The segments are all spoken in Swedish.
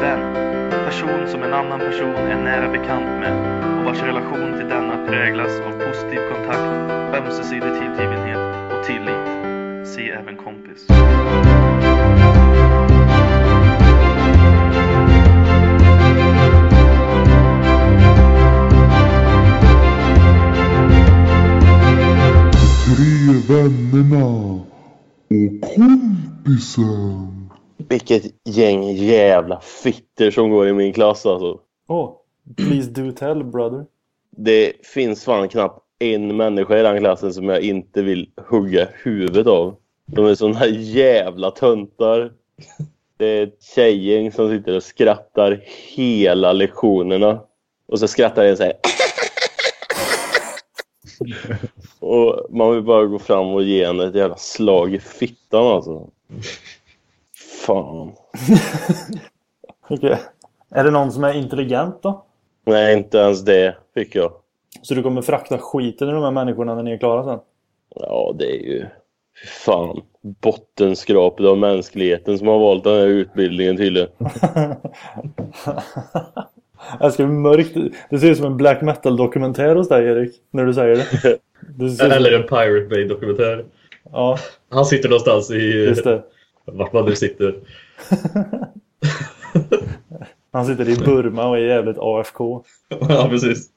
Vän. Person som en annan person är nära bekant med och vars relation till denna präglas av positiv kontakt, ömsesidig tillgivenhet och tillit. Se även kompis. Vännerna och kompisen. Vilket gäng jävla fitter som går i min klass alltså. Oh, please do tell brother. Det finns fan knappt en människa i den klassen som jag inte vill hugga huvudet av. De är såna här jävla töntar. Det är ett tjejgäng som sitter och skrattar hela lektionerna. Och så skrattar en så här. Och man vill bara gå fram och ge henne ett jävla slag i fittan alltså. Fan. Okej. Är det någon som är intelligent då? Nej, inte ens det fick jag. Så du kommer frakta skiten ur de här människorna när ni är klara sen? Ja, det är ju fy fan bottenskrapet av mänskligheten som har valt den här utbildningen tydligen. Jag ska bli mörkt. Det ser ut som en black metal-dokumentär hos dig Erik. När du säger det. det ser ut som... Eller en Pirate Bay-dokumentär. Ja, Han sitter någonstans i... just det. Vart man nu sitter. Han sitter i Burma och är jävligt AFK. ja, precis.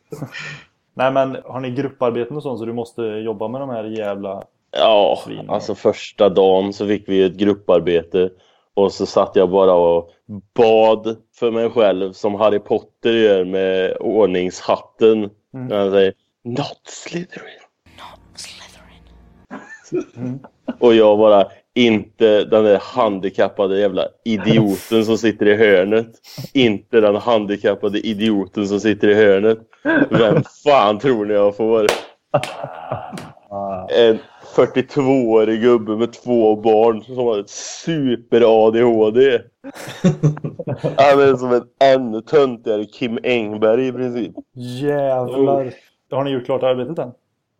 Nej men har ni grupparbeten och sånt så du måste jobba med de här jävla... Ja, alltså första dagen så fick vi ett grupparbete och så satt jag bara och bad för mig själv som Harry Potter gör med ordningshatten. När han säger Not Slytherin. Och jag bara inte den där handikappade jävla idioten som sitter i hörnet. Inte den handikappade idioten som sitter i hörnet. Vem fan tror ni jag får? En 42-årig gubbe med två barn som har ett super-ADHD. Han är som en ännu töntigare Kim Engberg i princip. Jävlar! Har ni gjort klart arbetet än?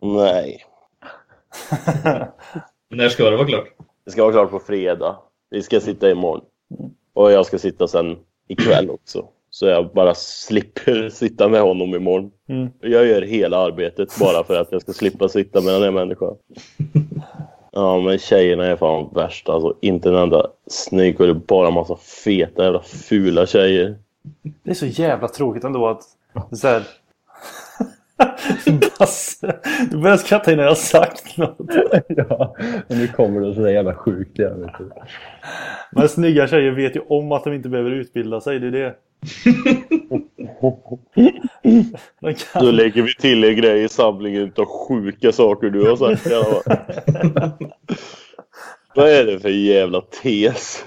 Nej. När ska det vara klart? Det ska vara klart på fredag. Vi ska sitta imorgon. Och jag ska sitta sen ikväll också. Så jag bara slipper sitta med honom imorgon. Mm. Jag gör hela arbetet bara för att jag ska slippa sitta med den här människan. Ja, men tjejerna är fan värst. Alltså, inte en enda snygg och det är bara massa feta jävla fula tjejer. Det är så jävla tråkigt ändå att... Så här... Basse, du börjar skratta innan jag har sagt något. ja, men nu kommer det sådär jävla sjukt igen. Men snygga tjejer vet ju om att de inte behöver utbilda sig, det är det. De kan... Då lägger vi till en grej i samlingen av sjuka saker du har sagt. Vad är det för jävla tes?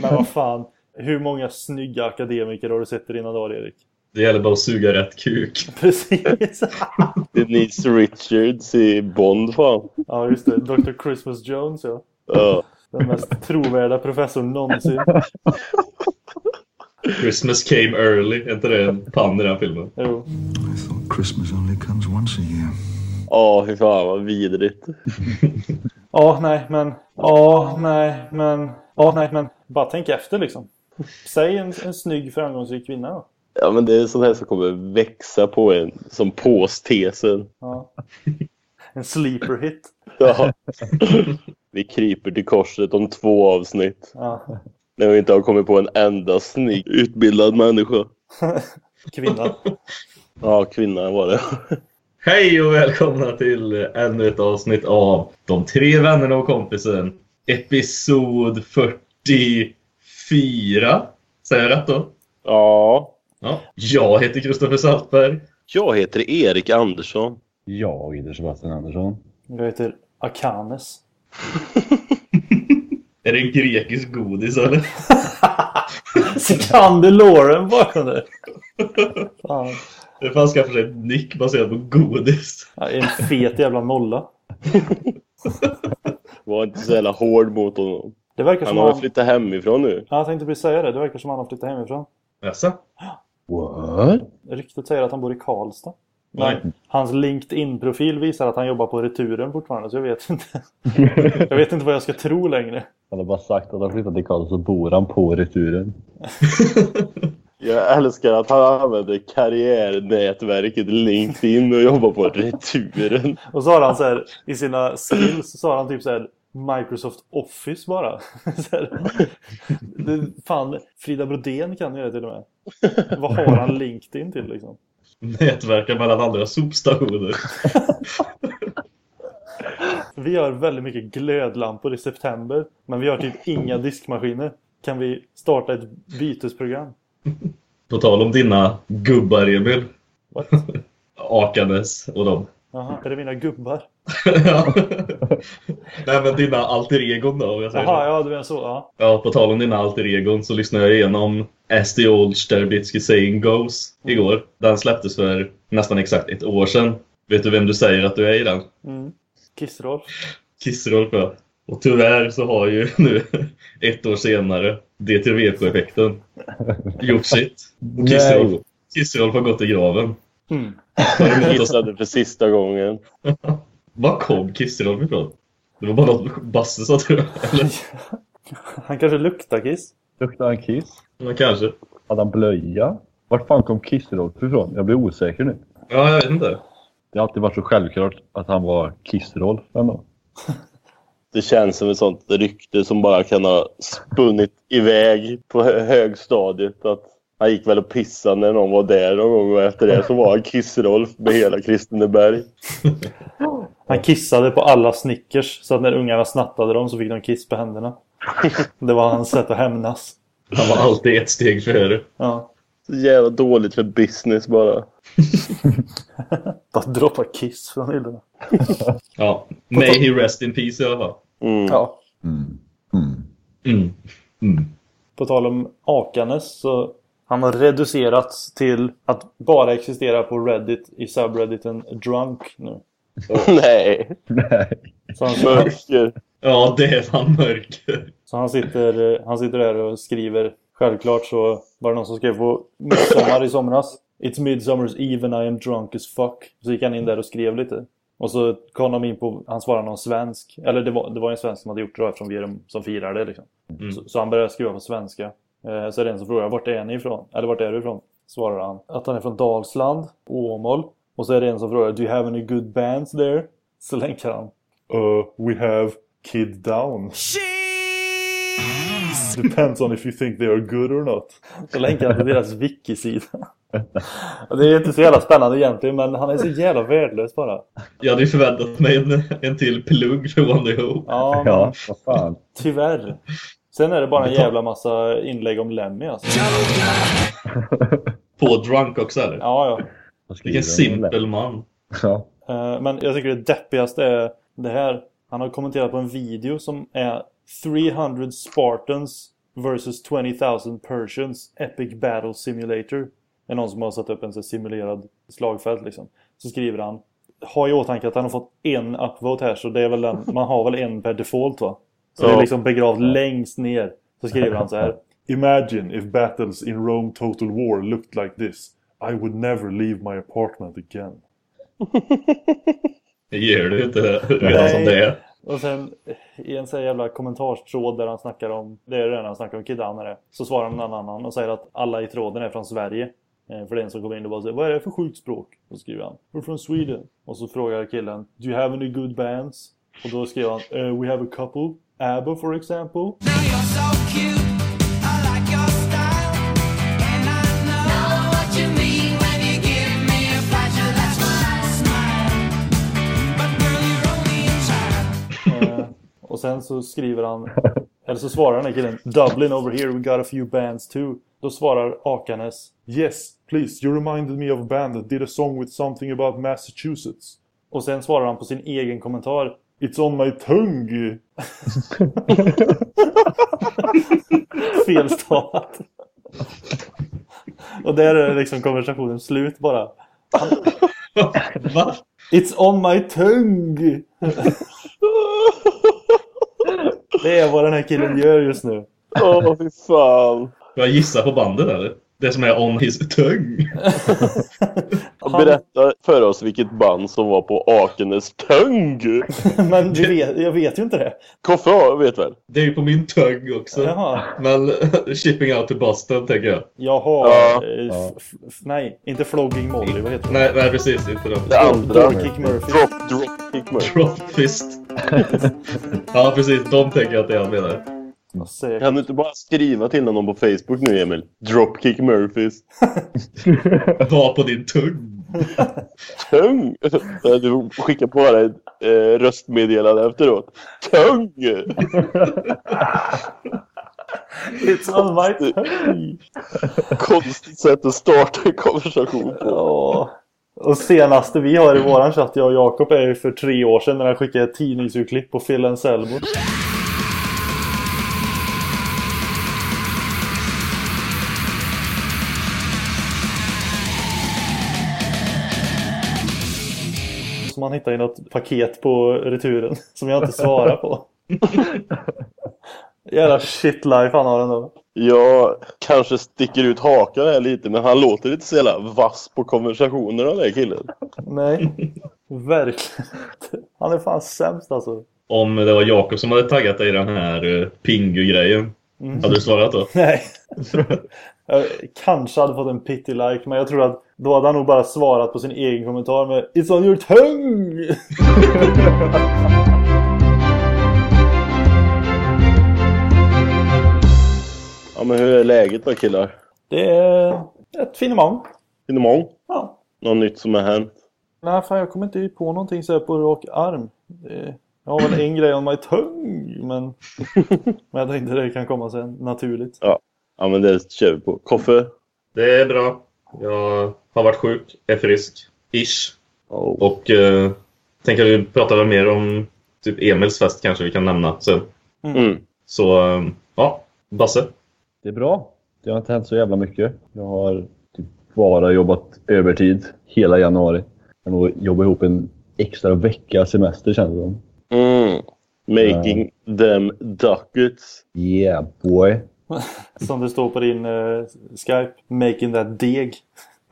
Men vad fan, hur många snygga akademiker har du sett i dina dagar, Erik? Det gäller bara att suga rätt kuk. Precis! Denise Richards i Bond fan. Ja, just det. Dr. Christmas Jones, ja. Ja. Den mest trovärda professorn någonsin. Christmas came early. Är inte det en pann i den här filmen? Jo. I thought Christmas only comes once a year. Ja, fy fan vad vidrigt. Ja, nej, men... Ja, nej, men... Ja, nej, men... Bara tänk efter liksom. Säg en, en snygg framgångsrik kvinna då. Ja, men det är sånt här som kommer växa på en som påstesen. Ja. En sleeper hit. Ja. Vi kryper till korset om två avsnitt. Ja. När vi inte har kommit på en enda snygg utbildad människa. Kvinna. Ja, kvinna var det. Hej och välkomna till ännu ett avsnitt av De tre vännerna och kompisen. Episod 44. Säger jag rätt då? Ja. Ja. Jag heter Kristoffer Saltberg. Jag heter Erik Andersson. Jag heter Sebastian Andersson. Jag heter Akanes. Är det en grekisk godis eller? Sikander Lauren bara det. Fan. Det fanns kanske ett nick baserat på godis. Ja, En fet jävla nolla. Var inte så jävla hård mot honom. Det verkar Han som har han... flyttat hemifrån nu. Ja, jag tänkte precis säga det. Det verkar som han har flyttat hemifrån. Jaså? What? Ryktet säger att han bor i Karlstad. Men hans LinkedIn-profil visar att han jobbar på returen fortfarande, så jag vet inte. jag vet inte vad jag ska tro längre. Han har bara sagt att han flyttar till Karlstad så bor han på returen. Jag älskar att han använder karriärnätverket LinkedIn och jobbar på returen. Och så har han så här, i sina skills så har han typ så här Microsoft Office bara. så här, fan, Frida Brodén kan ju det till och med. Vad har han LinkedIn till liksom? Nätverkar mellan andra sopstationer. Vi har väldigt mycket glödlampor i september. Men vi har typ inga diskmaskiner. Kan vi starta ett bytesprogram? På tal om dina gubbar, Emil. What? Akanes och dem. Jaha, är det mina gubbar? ja. Nej men dina alter egon då jag säger Jaha, så. ja du menar så. Ja. Ja, på tal om dina alter egon så lyssnade jag igenom As the old Sterbitsky saying goes igår. Den släpptes för nästan exakt ett år sedan. Vet du vem du säger att du är i den? Mm. Kissroll. Kissrolf ja. Och tyvärr så har ju nu ett år senare DTVK-effekten gjort sitt. Och Kissrolf, Kissrolf har gått i graven. Mm. Jag gissade för sista gången. Var kom Kissrolf ifrån? Det var bara något Basse sa tror jag. Eller? Han kanske luktar kiss. Luktade han kiss? Men kanske. Hade han blöja? Vart fan kom Kissrolf ifrån? Jag blir osäker nu. Ja, jag vet inte. Det har alltid varit så självklart att han var Kissrolf ändå. Det känns som ett sånt rykte som bara kan ha spunnit iväg på hö- högstadiet. Att han gick väl och pissade när någon var där någon gång och efter det så var han Kiss-Rolf med hela Kristineberg. Han kissade på alla Snickers. Så att när ungarna snattade dem så fick de kiss på händerna. Det var hans sätt att hämnas. Han var alltid ett steg före. Ja. Så jävla dåligt för business bara. Bara droppa kiss från hyllorna. Ja. May he rest in peace i alla fall. Mm. Ja. Mm. Mm. Mm. Mm. På tal om Akanes så han har reducerats till att bara existera på Reddit i subredditen Drunk nu. Nej, Nej. Så han, mörker. Ja, det är fan mörker. så han sitter, han sitter där och skriver. Självklart så var det någon som skrev på midsommar i somras. It's midsummer's eve and I am drunk as fuck. Så gick han in där och skrev lite. Och så kom de in på, han svarade någon svensk. Eller det var, det var en svensk som hade gjort det då eftersom vi är de som firar det liksom. Mm. Så, så han började skriva på svenska. Eh, så är det en som frågar, vart är ni ifrån? Eller vart är du ifrån? Svarar han. Att han är från Dalsland, Åmål. Och så är det en som frågar, do you have any good bands there? Så länkar han. Uh, we have Kid Down. Depends on if you think they are good or not. Så länkar han till deras wiki-sida. Det är inte så jävla spännande egentligen, men han är så jävla värdelös bara. Jag hade ju förväntat mig en, en till plugg för One Day Hope. Ja, men Ja, vad fan. tyvärr. Sen är det bara en jävla massa inlägg om Lemmy alltså. På Drunk också eller? Ja, ja. Vilken simpel man. Ja. Eh, Men jag tycker det deppigaste är det här. Han har kommenterat på en video som är 300 Spartans versus 20,000 Persians Epic Battle Simulator. Det är någon som har satt upp en så simulerad slagfält liksom. Så skriver han. Ha i åtanke att han har fått en upvote här så det är väl den, man har väl en per default va? Så det är liksom begravd längst ner. Så skriver han så här. Imagine if battles in Rome Total War looked like this. I would never leave my apartment again. Det ger du inte redan som det är. Och sen i en sån jävla kommentarstråd där han snackar om, det är det han snackar om Kid Down är det. Så svarar någon annan och säger att alla i tråden är från Sverige. Eh, För det är en som kommer in och bara säger, vad är det för sjukt språk? Och så skriver han, we're from Sweden. Och så frågar killen, do you have any good bands? Och då skriver han, "Eh, we have a couple. ABBA for example. Eh, och sen så skriver han, eller så svarar den här killen, Dublin over here, we got a few bands too. Då svarar Akanes, Yes, please, you reminded me of a band that did a song with something about Massachusetts. Och sen svarar han på sin egen kommentar, It's on my tongue. Felstavat. Och där är liksom konversationen slut bara. Va? It's on my tongue! Det är vad den här killen gör just nu. Åh, fy fan. Jag gissa på bandet eller? Det som är on his tongue. Berätta för oss vilket band som var på Akenes töng. Men vet, jag vet ju inte det. Koffe vet väl? Det är ju på min tongue också. Jaha. Men shipping out to Boston tänker jag. Jaha. Ja. eh, nej, inte Flogging Molly. Vad heter det? Nej, nej precis. Inte de. Det andra. Dropkick Murphy. Drop, drop, kick Murphy. Drop fist. ja, precis. De tänker jag att det är han menar. Ja, säkert. Kan du inte bara skriva till honom på Facebook nu, Emil? Dropkick Murphys. Var på din tung. Tung! Du skickar på dig ett eh, röstmeddelande efteråt. Tung! It's on my tongue. Konstigt sätt att starta en konversation på. Ja. Och senaste vi har i våran chatt, jag och Jakob, är ju för tre år sedan när han skickade ett tidningsurklipp på Phil Anselmo. Som han hittade i något paket på returen som jag inte svarar på. Jävla shitlife han har ändå. Jag kanske sticker ut hakan här lite, men han låter inte så jävla vass på konversationer den där killen. Nej, verkligen. Han är fan sämst alltså. Om det var Jakob som hade taggat dig i den här uh, Pingu-grejen. Hade du svarat då? Nej. Jag kanske hade fått en pity like men jag tror att då hade han nog bara svarat på sin egen kommentar med It's on your tongue! Ja, men hur är läget då killar? Det är ett finemang. Finemang? Ja. Något nytt som har hänt? Nej, fan jag kommer inte på någonting så här på rak arm. Det, jag har väl en grej on my tongue men, men jag tänkte det kan komma sen naturligt. Ja, men det kör vi på. Koffe? Det är bra. Jag har varit sjuk, är frisk. Ish. Oh. Och uh, tänker vi prata mer om typ Emils fest kanske vi kan nämna sen. Mm. Så eh, ja, Basse. Det är bra. Det har inte hänt så jävla mycket. Jag har typ bara jobbat övertid hela januari. Jag har nog jobbat ihop en extra vecka semester känns det som. Mm. Making them ducats. Yeah boy. Som det står på din eh, Skype. Making that deg.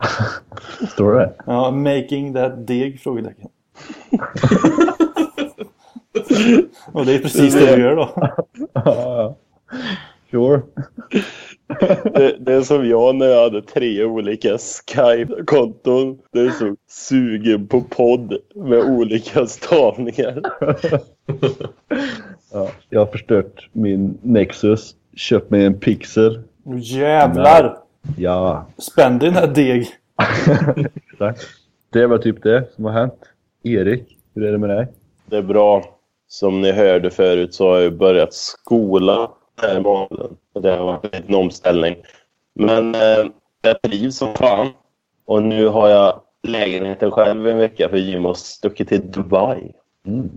Står det? Ja, making that deg? Frågetecken. Och det är precis det du gör då. Ja, ja. Sure. Det, det är som jag när jag hade tre olika Skype-konton. Det är så sugen på podd med olika stavningar. Ja. Jag har förstört min Nexus. Köpt mig en Pixel. Nu jävlar! Ja, Spänn din här deg. tack. Det väl typ det som har hänt. Erik, hur är det med dig? Det är bra. Som ni hörde förut så har jag börjat skola den här månaden. Det har varit en liten omställning. Men eh, jag trivs som fan. Och nu har jag lägenheten själv en vecka för Jim har stuckit till Dubai. Mm.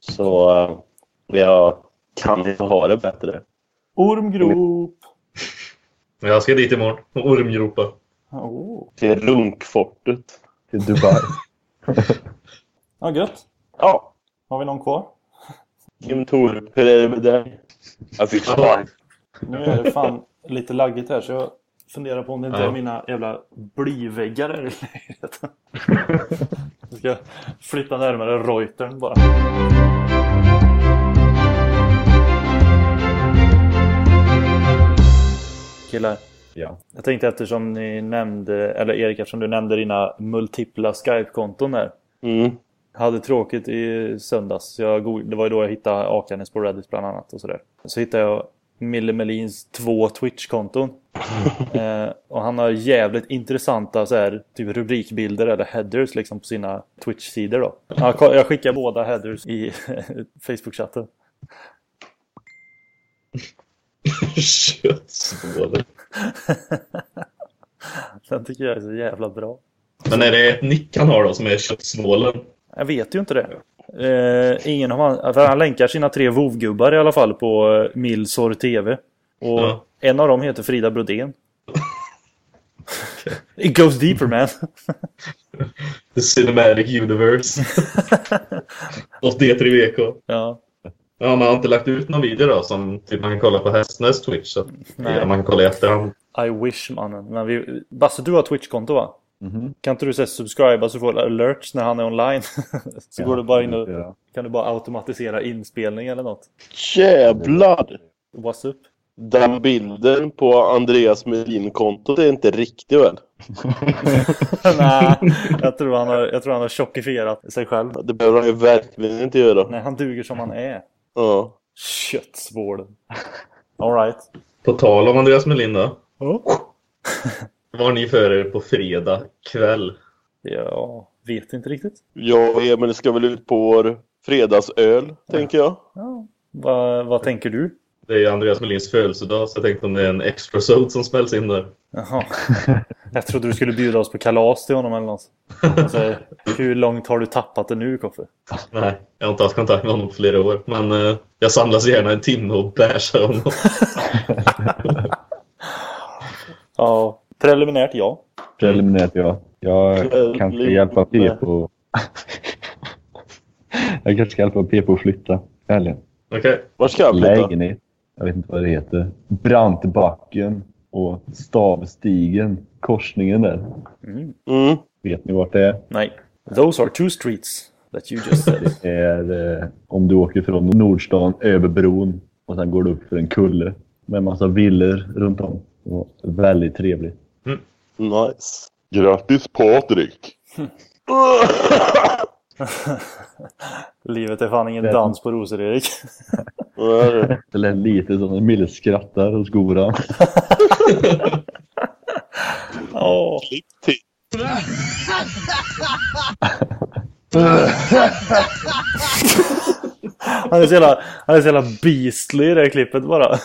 Så eh, jag kan inte ha det bättre. Ormgrop. Jag ska dit imorgon och ormgropa. Oh. Till Runkfortet. Till Dubai. Ja, gött. Ja, Har vi någon kvar? Jim Torup, hur är det med dig? Jag fick svar. Nu är det fan lite laggigt här så jag funderar på om det inte Ja. är mina jävla blyväggar här i lägenheten. Jag ska flytta närmare Reutern bara. Killar, ja. jag tänkte eftersom ni nämnde, eller Erik eftersom du nämnde dina multipla Skype-konton där. Mm. hade tråkigt i söndags. Jag, det var ju då jag hittade Akanes på Reddit bland annat och sådär. Så hittade jag Mille Melins två Twitch-konton. eh, och han har jävligt intressanta så här, typ rubrikbilder eller headers liksom på sina Twitch-sidor då. Jag skickar båda headers i Facebook-chatten. Köttsvål. Den tycker jag är så jävla bra. Men är det ett nick han har då som är köttsvålen? Jag vet ju inte det. Eh, ingen han, för han länkar sina tre vovgubbar i alla fall på eh, Milsor TV. Och Ja. en av dem heter Frida Brodén. It goes deeper man. The Cinematic Universe. Och D3VK. ja. Ja, man har inte lagt ut någon video då som typ man kan kolla på Hästnäs Twitch. Så Nej. ja, man kan kolla i efterhand. I wish mannen. Men vi... Basse, du har Twitch-konto va? Mhm. Kan inte du säga subscriba så får du alerts när han är online? så går du bara in och Ja. kan du bara automatisera inspelning eller något. Jävlar! What's up? Den bilden på Andreas Melin-kontot är inte riktig väl? Nej, jag tror han har, jag tror han har tjockifierat sig själv. Det behöver han ju verkligen inte göra. Nej, han duger som han är. Ja. Köttsvården. Alright. På tal om Andreas Melin då. Oh. Vad har ni för er på fredag kväll? Jag vet inte riktigt. Jag och Emil ska väl ut på vår fredagsöl, tänker jag. Ja. Vad, vad tänker du? Det är ju Andreas Melins födelsedag så jag tänkte om det är en extra som spälls in där. Jaha. Jag trodde du skulle bjuda oss på kalas till honom eller något. Alltså, hur långt har du tappat det nu, Koffe? Nej, jag har inte haft kontakt med honom på flera år. Men eh, jag samlas gärna en timme och bärsar honom. Ja, preliminärt ja. Preliminärt ja. Jag kanske ska hjälpa Pepo. jag kanske ska hjälpa Pepo att flytta. Helgen. Okej. Var ska han flytta? Lägenhet. Jag vet inte vad det heter. Brantbacken och Stavstigen. Korsningen där. Mm. Vet ni vart det är? Nej. Those are two streets that you just said. Det är eh, om du åker från Nordstan över bron och sen går du upp för en kulle med en massa villor runt om. Och väldigt trevligt. Nice. Grattis Patrik! Livet är fan ingen dans på rosor, Erik. Det lät lite som en Mille skrattar hos Goran. Åh. Klipp till. Han är så jävla, han är så jävla beastly i det här klippet bara.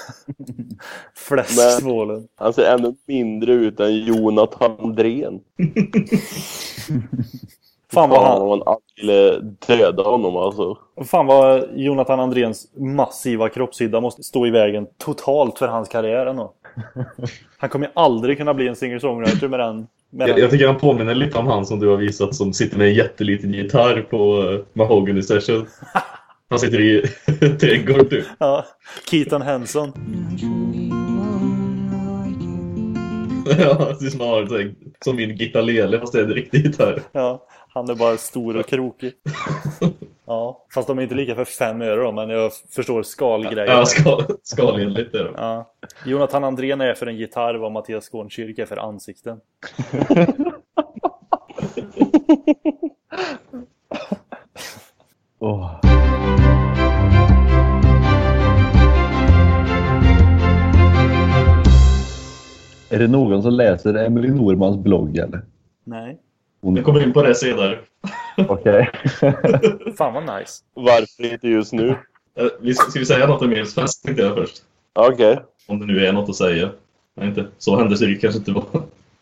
Fläsksvålen. Han ser ännu mindre ut än Jonathan Andrén. Fan vad, han, man ville döda honom alltså. fan vad Jonathan Andréns massiva kroppshydda måste stå i vägen totalt för hans karriär ändå. Han kommer ju aldrig kunna bli en singer-songwriter med den. Med Jag, den. jag tycker han påminner lite om han som du har visat som sitter med en jätteliten gitarr på uh, Mahogany Session. Han sitter i trädgård typ. Ja. Keaton Henson. ja, det är här- som min Gitta Lele fast det är en riktig gitarr. Ja, han är bara stor och krokig. Ja, fast de är inte lika för fem öre då, men jag förstår skalgrejen. Ja, skal, skalenligt är det. Ja. Jonathan Andrén är för en gitarr vad Mattias Skånkyrk är för ansikten. Åh. Är det någon som läser Emily Normans blogg eller? Nej. Jag kommer in på det senare. Okej. Fan vad nice. Varför inte just nu? Eh, Vi ska, ska vi säga något om er svensk tänkte jag först. Okej. Om det nu är något att säga. Nej, inte. Så händelserikt kanske inte var.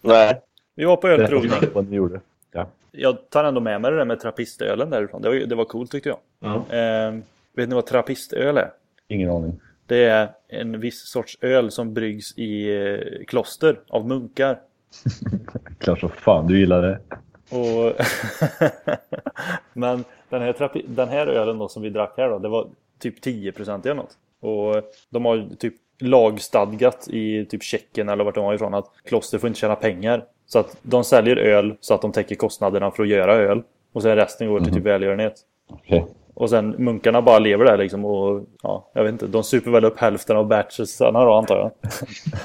Nej. Vi var på ölprovning. Vad ni gjorde. Ja. Jag tar ändå med mig det där med trappistölen därifrån. Det var, det var coolt tyckte jag. Ja. Eh, vet ni vad trappistöl är? Ingen aning. Det är en viss sorts öl som bryggs i eh, kloster av munkar. Klart så fan du gillar det. Och Men den här, den här ölen då som vi drack här då, det var typ 10% eller något. Och de har typ lagstadgat i typ Tjeckien eller vart de var ifrån att kloster får inte tjäna pengar. Så att de säljer öl så att de täcker kostnaderna för att göra öl. Och sen resten går till typ välgörenhet. Okej. Och sen munkarna bara lever där liksom och ja, jag vet inte, de super väl upp hälften av batchesarna då antar jag.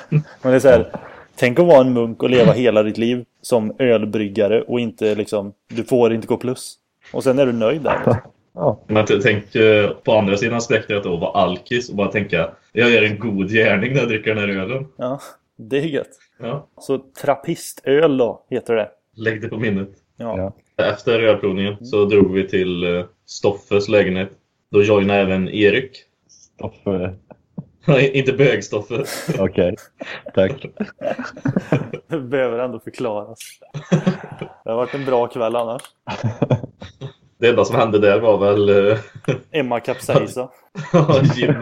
Men det är så här, tänk att vara en munk och leva hela ditt liv som ölbryggare och inte liksom, du får inte gå plus. Och sen är du nöjd där. Ja. Men tänk på andra sidan spektrat då, vara alkis och bara tänka jag gör en god gärning när jag dricker den här ölen. Ja, det är gött. Ja, Så trappistöl då, heter det. lägg det på minnet. Ja. Efter ölprovningen så drog vi till eh, Stoffes lägenhet. Då joinade även Erik. Stoffe. Inte bög-Stoffe. Okej. Tack. Det behöver ändå förklaras. Det har varit en bra kväll annars. Det enda som hände där var väl eh, Emma kapsejsa. Jim,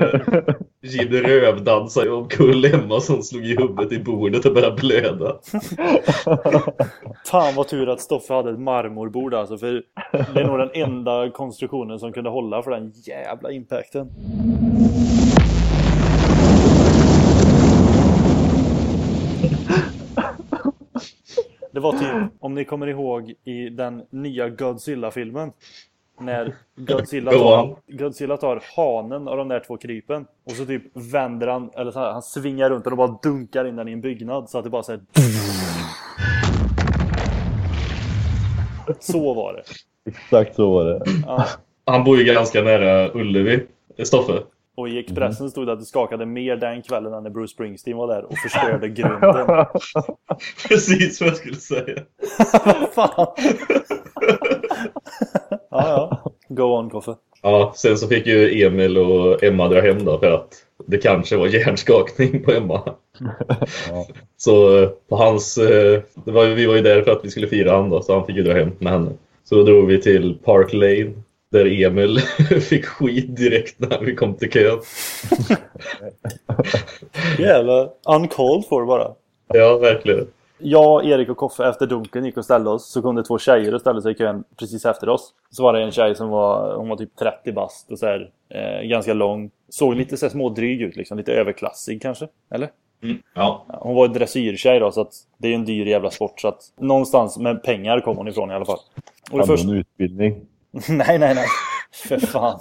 Jim rövdansade omkull Emma som slog i huvudet i bordet och började blöda. Fan vad tur att Stoffe hade ett marmorbord alltså. För det är nog den enda konstruktionen som kunde hålla för den jävla impacten. Var typ, om ni kommer ihåg i den nya Godzilla-filmen. När Godzilla Go tar. Godzilla tar hanen av de där två krypen. Och så typ vänder han, eller så här, han svingar runt och bara dunkar in den i en byggnad. Så att det bara såhär... Så var det. Exakt så var det. Ja. Han bor ju ganska nära Ullevi, Stoffe. Och i Expressen stod det att det skakade mer den kvällen än när Bruce Springsteen var där och förstörde grunden. Precis vad jag skulle säga. Vad fan? ja, ja. Go on, Koffe. Ja, sen så fick ju Emil och Emma dra hem då för att det kanske var hjärnskakning på Emma. Ja. Så eh, på hans, eh, det var, vi var ju där för att vi skulle fira han då, så han fick ju dra hem med henne. Så då drog vi till Park Lane där Emil fick skit direkt när vi kom till kön. Jävla uncalled for bara. Ja, verkligen. Jag, Erik och Koffe efter dunken gick och ställde oss. Så kom det två tjejer och ställde sig i kön precis efter oss. Så var det en tjej som var, hon var typ 30 bast och så här, eh, ganska lång. Såg lite så här smådryg ut liksom, lite överklassig kanske. Eller? Mm, ja. Hon var dressyrtjej då så att det är en dyr jävla sport så att någonstans med pengar kom hon ifrån i alla fall. Och det första... utbildning? nej, nej, nej. För fan.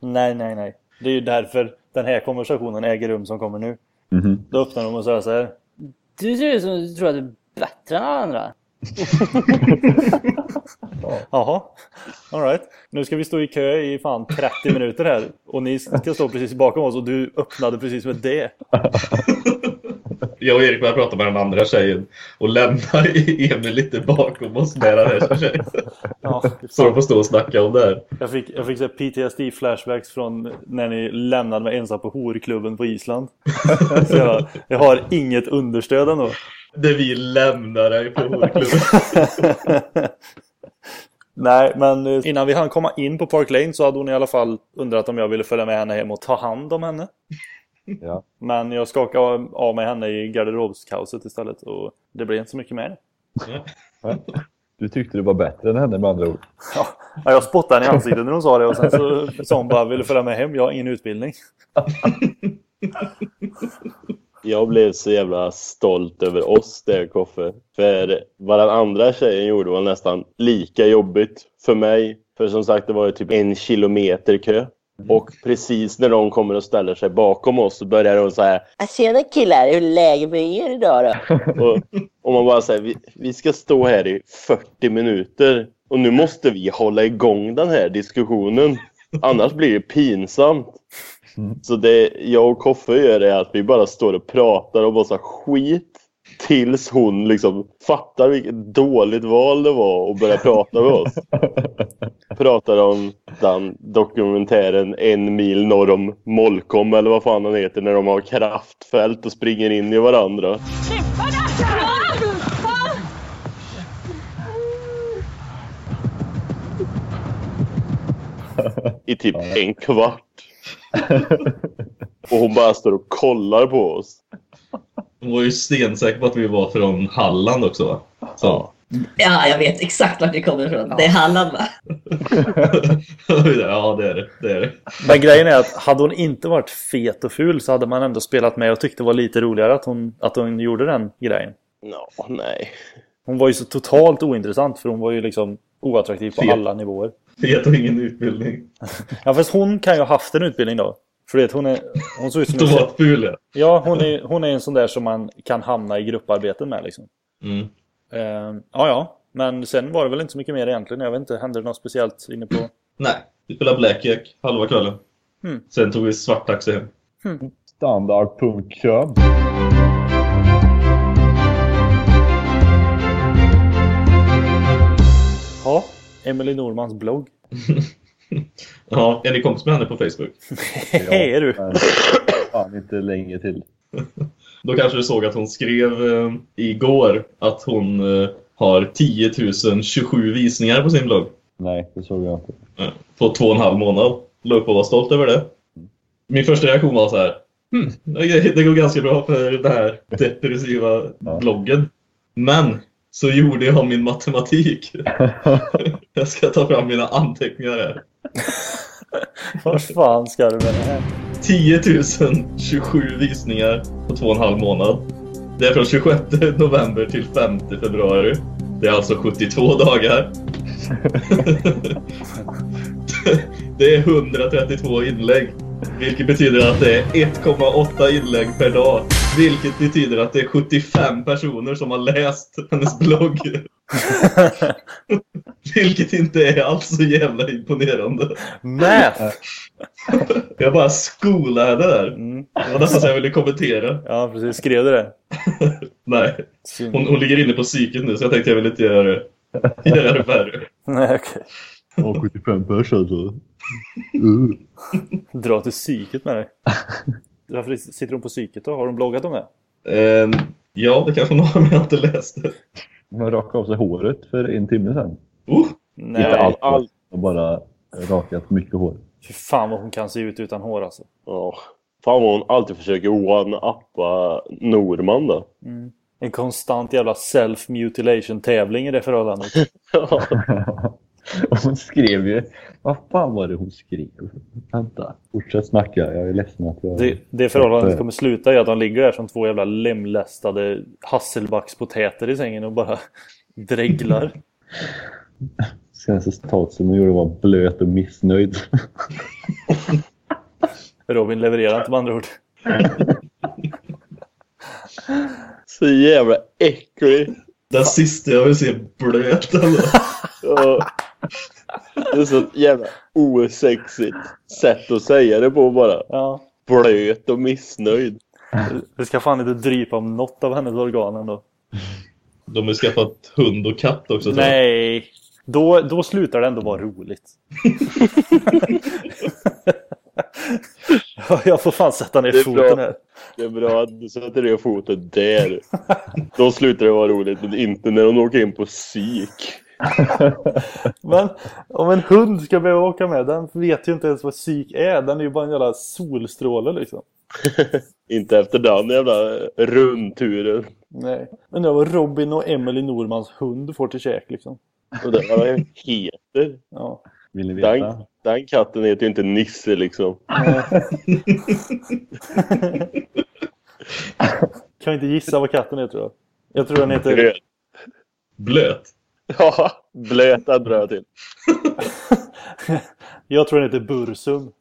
nej, nej, nej. Det är ju därför den här konversationen äger rum som kommer nu. Mhm. Då öppnar de och säger så här. Du ser ut som du tror att du är bättre än alla andra. Jaha, alright. Nu ska vi stå i kö i fan 30 minuter här. Och ni ska stå precis bakom oss och du öppnade precis med det. Jag och Erik började prata med den andra tjejen och lämnar Emil lite bakom oss med den här tjejen. Ja, Så de får stå och snacka om det här. jag fick, jag fick PTSD-flashbacks från när ni lämnade mig ensam på horklubben på Island. Så jag, jag har inget understöd ändå. Där vi lämnar dig på horklubben. Nej, men eh, innan vi hann komma in på Park Lane så hade hon i alla fall undrat om jag ville följa med henne hem och ta hand om henne. Ja. Men jag skakade av- av mig henne i garderobskaoset istället och det blev inte så mycket mer. Ja. Du tyckte du var bättre än henne med andra ord. Ja, ja, jag spottade henne i ansiktet när hon sa det och sen så sa hon bara ville följa med hem, jag har ingen utbildning. Jag blev så jävla stolt över oss där, Koffe. För vad den andra tjejen gjorde var nästan lika jobbigt för mig. För som sagt, det var ju typ en kilometer kö. Och precis när de kommer och ställer sig bakom oss så börjar hon så här. Tjena killar, hur är läget med er idag då? Och, och man bara säger vi, vi ska stå här i 40 minuter. Och nu måste vi hålla igång den här diskussionen. Annars blir det pinsamt. Så det jag och Koffe gör är att vi bara står och pratar om massa skit. Tills hon liksom fattar vilket dåligt val det var och börjar prata med oss. Pratar om den dokumentären En mil norr om Molkom eller vad fan den heter när de har kraftfält och springer in i varandra. i typ en kvart. Och hon bara står och kollar på oss. Hon var ju stensäker på att vi var från Halland också va? Så. Ja, jag vet exakt vart ni kommer ifrån. Det är Halland va? ja, det är det. det, är det. Men grejen är att hade hon inte varit fet och ful så hade man ändå spelat med och tyckte det var lite roligare att hon, att hon gjorde den grejen. Nå, nej. Hon var ju så totalt ointressant för hon var ju liksom oattraktiv på Fet. alla nivåer. Fet och ingen utbildning. Ja fast hon kan ju ha haft en utbildning då. För det, hon, är, hon såg ut som en... Tomatful ja. Ja, hon är, hon är en sån där som man kan hamna i grupparbeten med liksom. Mm. Eh, ja, ja. Men sen var det väl inte så mycket mer egentligen. Jag vet inte, hände det något speciellt inne på... Nej, vi spelade Blackjack halva kvällen. Mm. Sen tog vi svarttaxi hem. Standard.com. Ja, Emily Normans blogg. Ja, är ni kompis med henne på Facebook? Hej är du! Fan inte länge till. Då kanske du såg att hon skrev eh, igår att hon eh, har 10 027 visningar på sin blogg. Nej, det såg jag inte. På två och en halv månad. La upp och var stolt över det. Min första reaktion var så här. Det det går ganska bra för den här depressiva Ja. bloggen. Men så gjorde jag min matematik. jag ska ta fram mina anteckningar här. Vad fan ska du med det här? 10 027 visningar på två och en halv månad. Det är från 26 november till 5 februari. Det är alltså 72 dagar. Det är 132 inlägg. Vilket betyder att det är 1,8 inlägg per dag. Vilket betyder att det är 75 personer som har läst hennes blogg. Vilket inte är alls så jävla imponerande. Math! Jag bara skolade där. Mm. Det var nästan så jag ville kommentera. Ja, precis. Skrev du det? Nej, hon, hon ligger inne på psyket nu så jag tänkte jag vill inte göra det, göra det värre. Nej, okej. Ja, 75 pers alltså. Uh. Dra till psyket med dig. Varför sitter hon på psyket då? Har de bloggat om det? Ehm, ja, det kanske hon har, men jag har inte läst det. Hon rakade av sig håret för en timme sedan. Oh, Nej. Inte allt. Och bara rakat mycket hår. Fy fan vad hon kan se ut utan hår alltså. Ja. Fan vad hon alltid försöker one-uppa Norman då. En konstant jävla self-mutilation tävling i det förhållandet. Ja. Och hon skrev ju... Vad fan var det hon skrev? Vänta. Fortsätt snacka. Jag är ledsen att jag... Det, det förhållandet kommer sluta i att de ligger där som två jävla lemlästade hasselbackspotäter i sängen och bara dreglar. Senaste citat som hon gjorde var blöt och missnöjd. Robin levererar inte med andra ord. Så jävla äcklig. den sista jag vill se blöt eller? Ja. Det är så jävla osexigt sätt att säga det på bara. Ja. Blöt och missnöjd. Det ska fan inte drypa om något av hennes organ ändå. De har skaffat hund och katt också. Nej. Då, då slutar det ändå vara roligt. Ja, Jag får fan sätta ner foten här. Det är bra att du sätter ner foten där. Då slutar det vara roligt, men inte när hon åker in på psyk. Men om en hund ska behöva åka med, den vet ju inte ens vad psyk är. Den är ju bara en jävla solstråle liksom. Inte efter den jävla rundturen. Nej. Men det var Robin och Emily Normans hund får till käk liksom. Och det vad den heter. Ja. Vill ni Den, veta? den katten heter ju inte Nisse liksom. Kan vi inte gissa vad katten heter då? Jag tror den heter... Blöt. Ja, blöt den drar jag till. Jag tror den heter Bursum.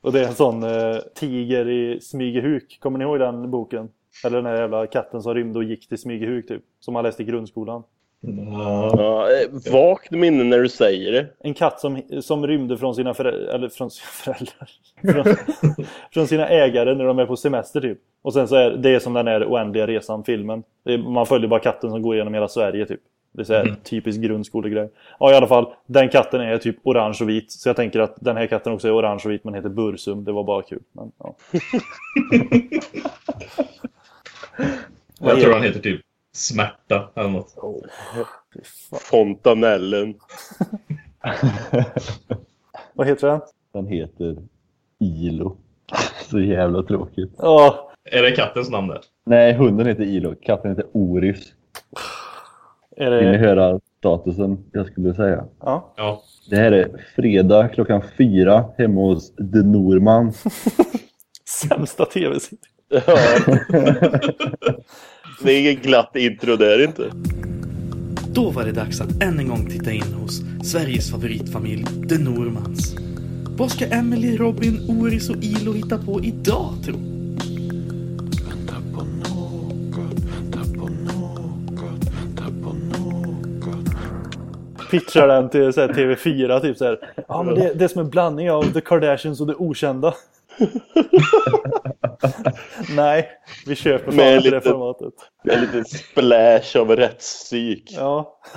Och det är en sån eh, tiger i Smygehuk. Kommer ni ihåg den boken? Eller den här jävla katten som rymde och gick till Smygehuk typ. Som man läste i grundskolan. Ja. Ja, eh, vagt minne när du säger det. En katt som, som rymde från sina föräldrar, eller från sina föräldrar. Från, från sina ägare när de är på semester typ. Och sen så är det är som den här oändliga resan-filmen. Det är- Man följer bara katten som går igenom hela Sverige typ. Det är så här typisk grundskolegrej. Ja i alla fall, den katten är typ orange och vit. Så jag tänker att den här katten också är orange och vit men heter Bursum. Det var bara kul. Men, ja. Jag tror han heter typ Smärta eller något. Fan. Fontanellen. Vad heter den? Den heter Ilo. Så jävla tråkigt. Ja, Är det kattens namn där? Nej, hunden heter Ilo. Katten heter Oris. är Vill ni det... höra statusen jag skulle säga? Ja. Ja. Det här är fredag klockan fyra hemma hos De Norman. Sämsta tv-serien. Det är inget glatt intro där inte. Då var det dags att än en gång titta in hos Sveriges favoritfamilj, The Normans. Vad ska Emily, Robin, Oris och Ilo hitta på idag, tro? Vänta på något, vänta på något, vänta på något. pitchar den till så här, TV4 typ så här. Ja men det, det är som en blandning av The Kardashians och det okända. Nej, vi köper fan Med inte det lite- formatet. En liten splash av rättspsyk. Ja,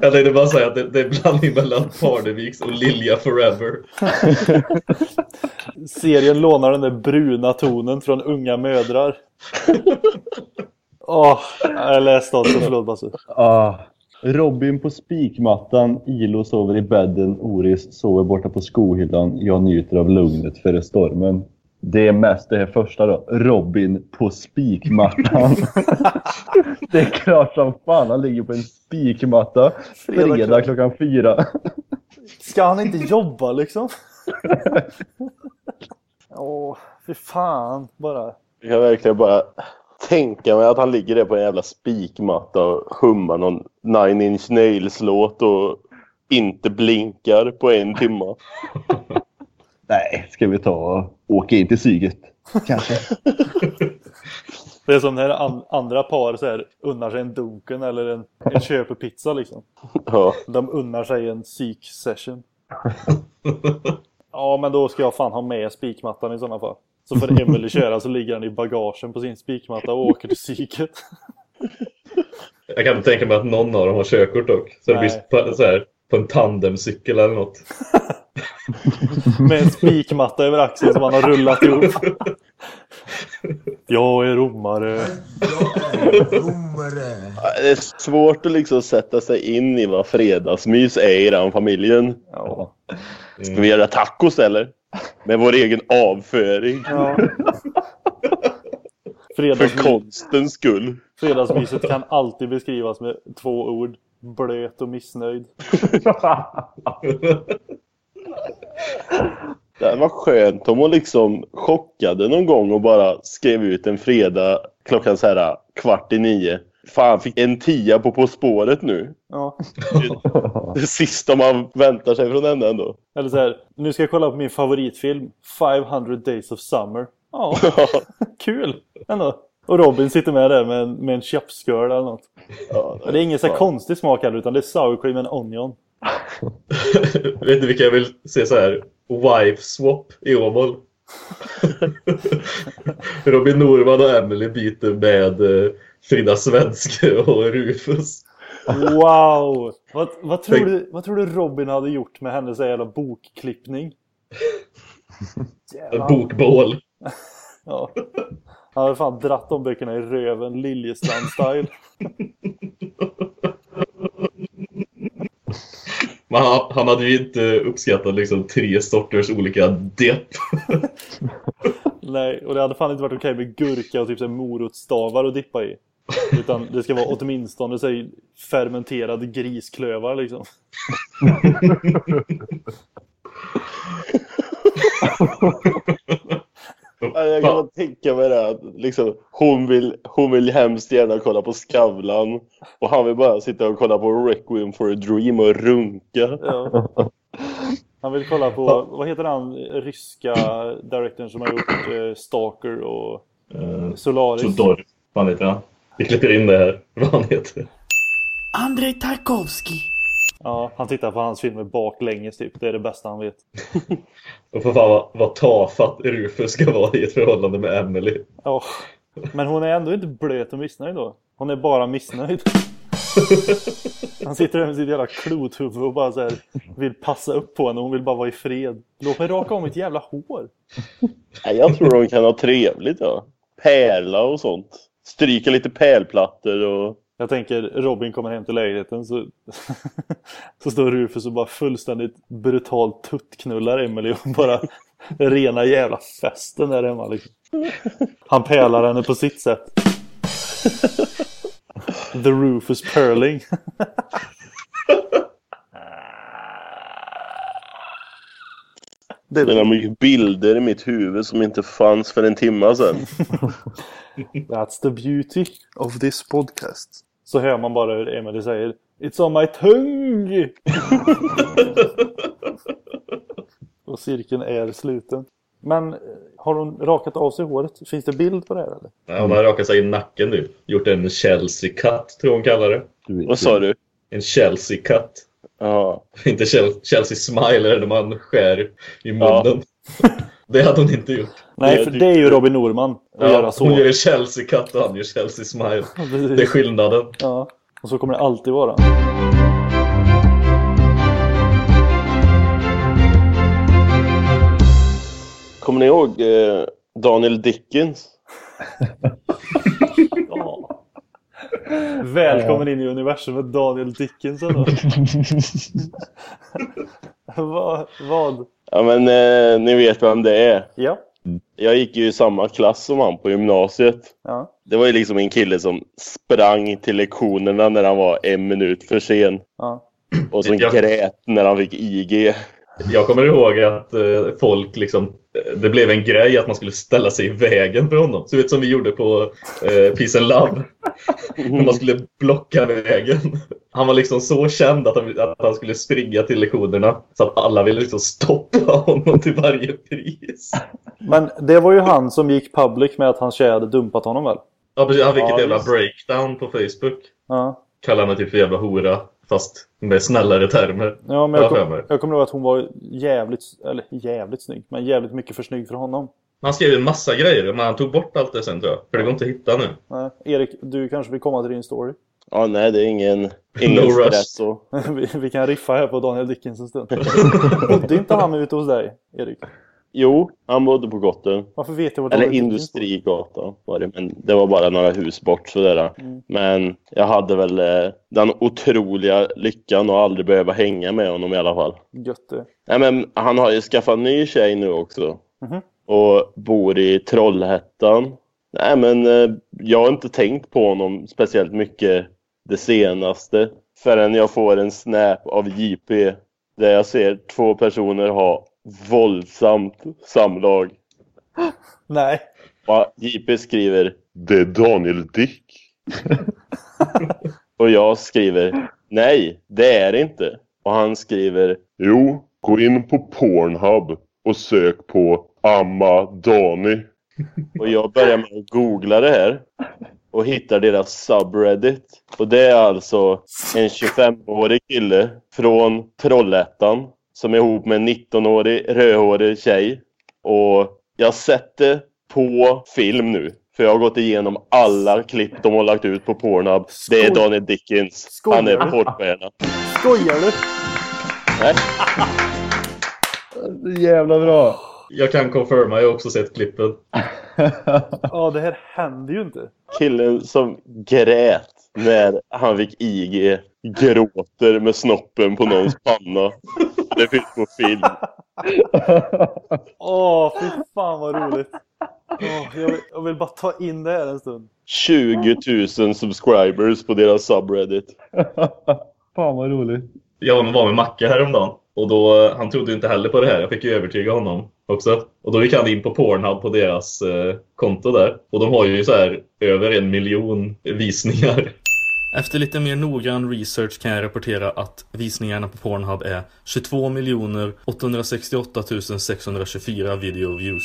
Jag tänkte bara säga att det, det är blandning mellan Parneviks och Lilja Forever. serien lånar den där bruna tonen från unga mödrar. Åh, jag läste alltså, förlåt Basse. Ah. Robin på spikmattan, Ilo sover i bädden, Oris sover borta på skohyllan. Jag njuter av lugnet före stormen. Det är mest det här första då. Robin på spikmattan. det är klart som fan han ligger på en spikmatta. Fredag Fredag klockan fyra. Ska han inte jobba liksom? Åh, fy fan bara. Jag kan verkligen bara tänka mig att han ligger där på en jävla spikmatta och hummar någon Nine Inch Nails-låt och inte blinkar på en timme. Nej, ska vi ta och åka in till Syget? Kanske. Det är som när an andra par så här, unnar sig en Dunken eller en, en köpepizza liksom. Ja. De unnar sig en psyk-session. Ja, men då ska jag fan ha med spikmattan i sådana fall. Så får Emily köra så ligger han i bagagen på sin spikmatta och åker till psyket. Jag kan inte tänka mig att någon av dem har körkort dock. Så det blir Nej. på, så här, på en tandemcykel eller något. Med en spikmatta över axeln som han har rullat ihop. Jag är romare. Det är svårt att liksom sätta sig in i vad fredagsmys är i den familjen. Ja. Ska vi göra tacos eller? Med vår egen avföring. ja. För Fredagsmys, konstens skull. fredagsmyset kan alltid beskrivas med två ord. Blöt och missnöjd. Det var skönt om hon liksom chockade någon gång och bara skrev ut en fredag klockan så här kvart i nio. Fan, fick en tia på På spåret nu. Ja. Det sista man väntar sig från henne ändå. Eller så här, nu ska jag kolla på min favoritfilm 500 Days of Summer. Ja, kul ändå. Och Robin sitter med där med en, med en chapsgirl eller något. Ja, det är ingen så här konstig smak heller utan det är sour cream and onion. Vet du vilka jag vill se så här? Wife swap i Åmål. Robin Norman och Emily byter med eh, Frida Svenske och Rufus. Wow! Vad, vad, tror Tänk- du, vad tror du Robin hade gjort med hennes jävla bokklippning? Jävlar. bokbål. Ja. Han hade fan dratt de böckerna i röven, Liljestrand-style. Men han, han hade ju inte uppskattat liksom tre sorters olika depp. Nej, och det hade fan inte varit okej med gurka och typ så här morotstavar att dippa i. Utan det ska vara åtminstone säg, fermenterad grisklövar liksom. Ja, Jag kan bara tänka mig det. att Liksom, hon, vill, hon vill hemskt gärna kolla på Skavlan. Och han vill bara sitta och kolla på Requiem for a Dream och runka. Ja. Han vill kolla på, vad heter han, ryska directorn som har gjort eh, Stalker och Uh, Solaris? Vad heter han? Vi klipper in det här. Vad han heter. Andrei Tarkovsky. Ja, han tittar på hans filmer baklänges typ. Det är det bästa han vet. Och för fan vad, vad tafatt Rufus ska vara i ett förhållande med Emily. Ja. Men hon är ändå inte blöt och missnöjd då. Hon är bara missnöjd. Han sitter där med sitt jävla klothuvud och bara så här vill passa upp på henne. Hon vill bara vara i fred. Låt mig raka om mitt jävla hår. Jag tror de kan ha trevligt. Ja. Pärla och sånt. Stryka lite pärlplattor och... Jag tänker Robin kommer hem till lägenheten så, så står Rufus och bara fullständigt brutalt tuttknullar Emily och bara rena jävla festen där hemma liksom. Han pärlar henne på sitt sätt. The Rufus Perling. Det är mycket bilder i mitt huvud som inte fanns för en timme sedan. That's the beauty of this podcast. Så hör man bara hur Emily säger It's on my tongue! och cirkeln är sluten. Men eh, har hon rakat av sig håret? Finns det bild på det här eller? Ja, Hon har rakat sig i nacken nu. Gjort en Chelsea-cut, tror hon kallar det. Vad sa du? En Chelsea-cut. Ja. Inte Chel- Chelsea Smile när man skär i munnen. Det hade hon inte gjort. Nej, för det är ju Robin Norman att göra Ja, så. hon gör Chelsea-cut och han gör Chelsea Smile. Precis. Det är skillnaden. Ja, och så kommer det alltid vara. Kommer ni ihåg eh, Daniel Dickens? Välkommen in i universumet Daniel Dickinson vad? vad? Ja men eh, ni vet vem det är. Ja. Jag gick ju i samma klass som han på gymnasiet. ja. Det var ju liksom en kille som sprang till lektionerna när han var en minut för sen. Ja. Och som grät när han fick IG. Jag kommer ihåg att eh, folk liksom, det blev en grej att man skulle ställa sig i vägen för honom. Så vet som vi gjorde på eh, Peace and Love. När man skulle blocka vägen. Han var liksom så känd att han, att han skulle springa till lektionerna. Så att alla ville liksom stoppa honom till varje pris. Men det var ju han som gick public med att hans tjej hade dumpat honom väl? Ja, precis. Han fick Ja, ett jävla just. breakdown på Facebook. Ja. Kallade henne typ för jävla hora. Fast med snällare termer. Ja, men jag, jag kom, mig. jag kommer ihåg att hon var jävligt, eller jävligt snygg, men jävligt mycket för snygg för honom. Han skrev en massa grejer, men han tog bort allt det sen tror jag. För det går inte att hitta nu. Nej. Erik, du kanske vill komma till din story? Ja, nej, det är ingen, ingen No rush. stress. Och... vi, vi kan riffa här på Daniel Dickens en stund. Bodde inte han ute hos dig, Erik? Jo, han bodde på Gotten. Varför vet jag vad Eller? Industrigatan var det, men det var bara några hus bort sådär. Mm. Men jag hade väl eh, den otroliga lyckan att aldrig behöva hänga med honom i alla fall. Gött det. Nej, men han har ju skaffat ny tjej nu också. Mhm. Och bor i Trollhättan. Nej, men eh, jag har inte tänkt på honom speciellt mycket det senaste. Förrän jag får en snap av JP där jag ser två personer ha våldsamt samlag. Nej. Och JP skriver Det är Daniel Dick. och jag skriver Nej, det är det inte. Och han skriver Jo, gå in på Pornhub och sök på Amma Dani. och jag börjar med att googla det här och hittar deras subreddit. Och det är alltså en 25-årig kille från Trollhättan som är ihop med en 19-årig rödhårig tjej. Och jag det på film nu. För jag har gått igenom alla klipp de har lagt ut på Pornhub. Det är Skoj. Daniel Dickens. Skojar Han är porrstjärna. Skojar du? Nej. Jävla bra! Jag kan confirma, jag har också sett klippen. Ja, det här händer ju inte. Killen som grät när han fick IG gråter med snoppen på någons panna. Det finns på film. Åh, fy fan vad roligt. Åh, jag, vill, jag vill bara ta in det här en stund. 20 000 subscribers på deras subreddit. Fan vad roligt. Jag var med Macke häromdagen. Och då, han trodde inte heller på det här. Jag fick ju övertyga honom också. Och då gick han in på Pornhub på deras eh, konto där. Och de har ju så här över en miljon visningar. Efter lite mer noggrann research kan jag rapportera att visningarna på Pornhub är 22 868 624 video views.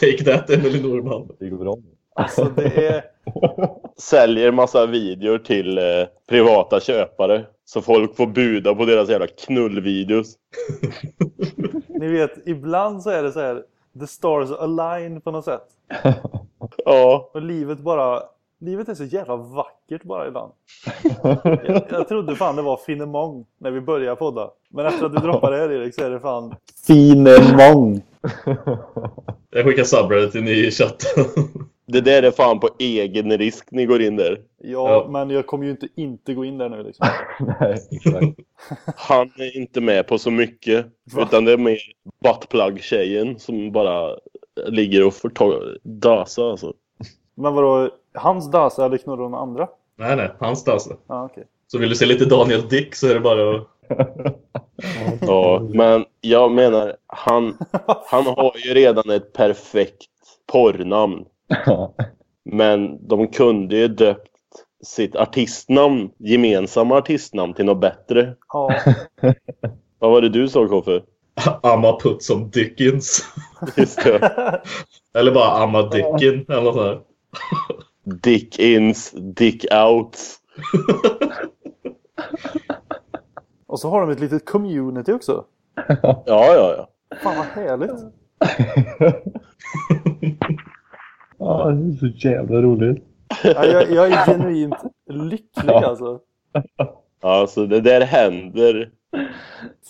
Take that, Emily Norman. Det går bra. Alltså det är... Säljer massa videor till eh, privata köpare. Så folk får buda på deras jävla knullvideos. Ni vet, ibland så är det så här... The stars align på något sätt. Ja, Och livet bara... Livet är så jävla vackert bara ibland. Jag, jag trodde fan det var finemong när vi började podda. Men efter att du droppade det här Erik så är det fan... Finemong! Jag skickar subreddit in i chatten. det där är fan på egen risk ni går in där. Ja, Ja. men jag kommer ju inte inte gå in där nu liksom. Nej, exakt. Han är inte med på så mycket. Va? Utan det är mer buttplug-tjejen som bara ligger och får ta dasa alltså. Men vadå, hans dasa eller knurrar hon andra? nej, nej. Hans alltså. Ja, okej. Så vill du se lite Daniel Dick så är det bara att... Ja, men jag menar, han, han har ju redan ett perfekt porrnamn. Men de kunde ju döpt sitt artistnamn, gemensamma artistnamn, till något bättre. Ja, Vad var det du sa, Koffe? Amma Putt som Dickens. Just det. Eller bara Amma Dicken eller något sånt. Dick ins, dick outs. och så har de ett litet community också. Ja, ja, ja. Fan vad härligt. Ja, det är så jävla roligt. Ja, jag, jag är genuint lycklig alltså. Alltså, det där händer.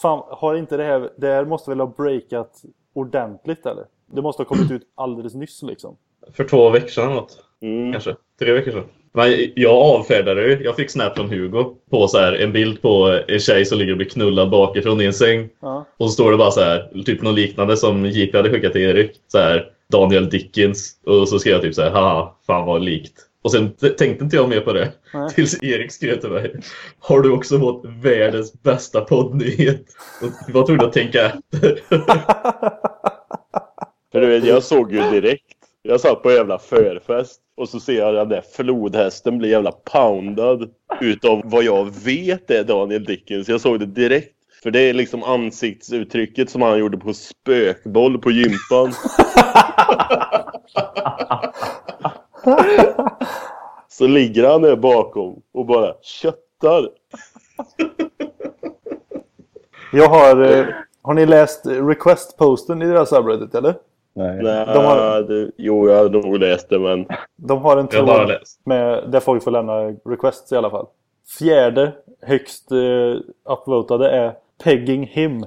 Fan, har inte det här... Det här måste väl ha breakat ordentligt eller? Det måste ha kommit ut alldeles nyss liksom. För två veckor sedan eller något. Mm. Kanske. Tre veckor sedan. Men jag avfärdade det. Jag fick snap från Hugo på så här, en bild på en tjej som ligger och blir knullad bakifrån i en säng. Ja. Och så står det bara så här, typ något liknande som JP hade skickat till Erik. Så här, Daniel Dickens. Och så skrev jag typ så här, haha, fan vad likt. Och sen tänkte inte jag mer på det. Nej. Tills Erik skrev till mig. Har du också fått världens bästa poddnyhet? Och jag var tvungen att tänka efter. För du vet, jag såg ju direkt. Jag satt på en jävla förfest och så ser jag den där flodhästen bli jävla poundad utav vad jag vet är Daniel Dickens. Jag såg det direkt. För det är liksom ansiktsuttrycket som han gjorde på spökboll på gympan. Så ligger han där bakom och bara köttar. Jag har... Eh, har ni läst request-posten i deras subreddit eller? Nej. Nej, De har- det, jo, jag har nog läst det men... De har en tråd med, där folk får lämna requests i alla fall. Fjärde högst eh, upvotade är Pegging him.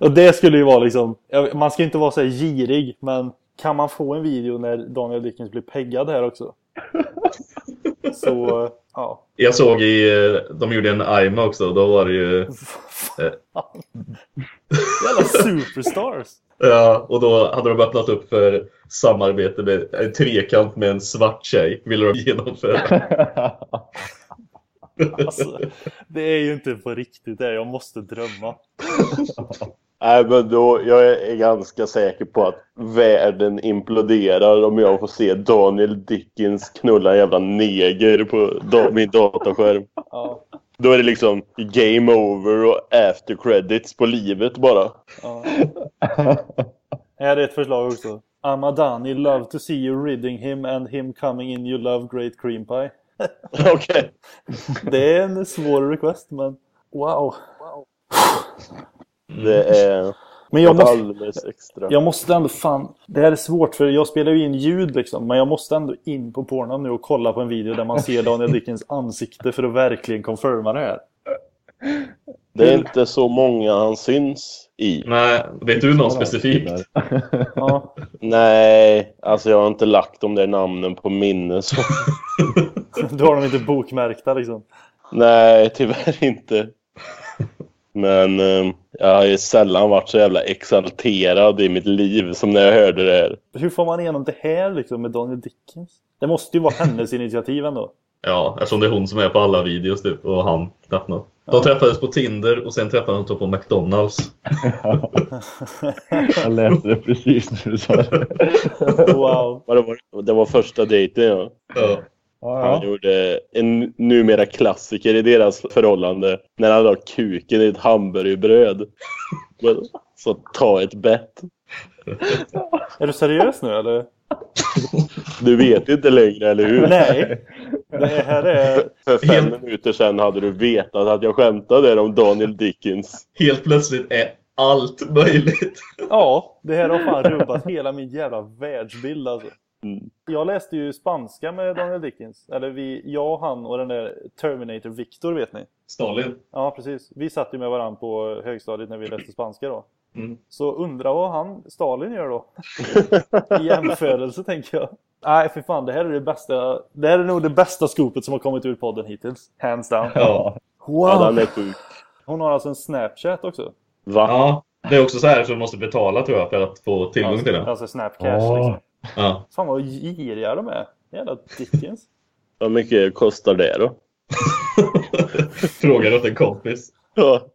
och det skulle ju vara liksom... Man ska ju inte vara så här girig men kan man få en video när Daniel Dickens blir peggad här också? Så, ja. Jag såg i, de gjorde en IMA också, då var det ju... Jävla superstars! Ja, och då hade de öppnat upp för samarbete med en trekant med en svart tjej. Ville de genomföra. Alltså, det är ju inte på riktigt det. Jag måste drömma. Nej, men då, jag är ganska säker på att världen imploderar om jag får se Daniel Dickens knulla en jävla neger på min dataskärm. Ja, Då är det liksom game over och after credits på livet bara. ja. Här är ett förslag också. Amadani love to see you ridding him and him coming in you love great cream pie. Okej. Det är en svår request men wow. Det är Men jag måste, extra. jag måste ändå fan. Det här är svårt för jag spelar ju in ljud liksom. Men jag måste ändå in på Pornhub nu och kolla på en video där man ser Daniel Dickens ansikte för att verkligen confirma det här. Det är inte så många han syns i. Nej, vet du någon specifikt? Ja, Nej, alltså jag har inte lagt de där namnen på minne. Så. då har de inte bokmärkta liksom. Nej, tyvärr inte. Men eh, jag har ju sällan varit så jävla exalterad i mitt liv som när jag hörde det här. Hur får man igenom det här liksom med Daniel Dickens? Det måste ju vara hennes initiativ ändå. Ja, eftersom det är hon som är på alla videos typ, och han knappt något. De träffades på Tinder och sen träffade de på McDonalds. Jag läste det precis när du sa det. Wow. Ja, Det var, första dejten ja. Ja. Han Ja, gjorde en numera klassiker i deras förhållande. När han la kuken i ett hamburgerbröd. Så ta ett bett. Är du seriös nu eller? Du vet inte längre, eller hur? Nej. Det här är... För fem Helt- minuter sedan hade du vetat att jag skämtade om Daniel Dickens. Helt plötsligt är allt möjligt. Ja, det här har fan rubbat hela min jävla världsbild alltså. Mm. Jag läste ju spanska med Daniel Dickens. Eller vi, jag, han och den där Terminator Victor vet ni. Stalin. Ja, precis. Vi satt ju med varandra på högstadiet när vi läste spanska då. Mm. Så undra vad han, Stalin, gör då. I jämförelse tänker jag. Nej, för fan, det här är det bästa. Det här är nog det bästa skopet som har kommit ur podden hittills. Hands down. Ja. Wow! Ja, den är sjuk. Hon har alltså en Snapchat också. Va? ja. Det är också så här som måste betala tror jag för att få tillgång till den. Alltså Snapcash Åh. liksom. Ja. Fan vad giriga de är. Jävla Dickens. Vad mycket kostar det då? Frågar åt en kompis. Ja.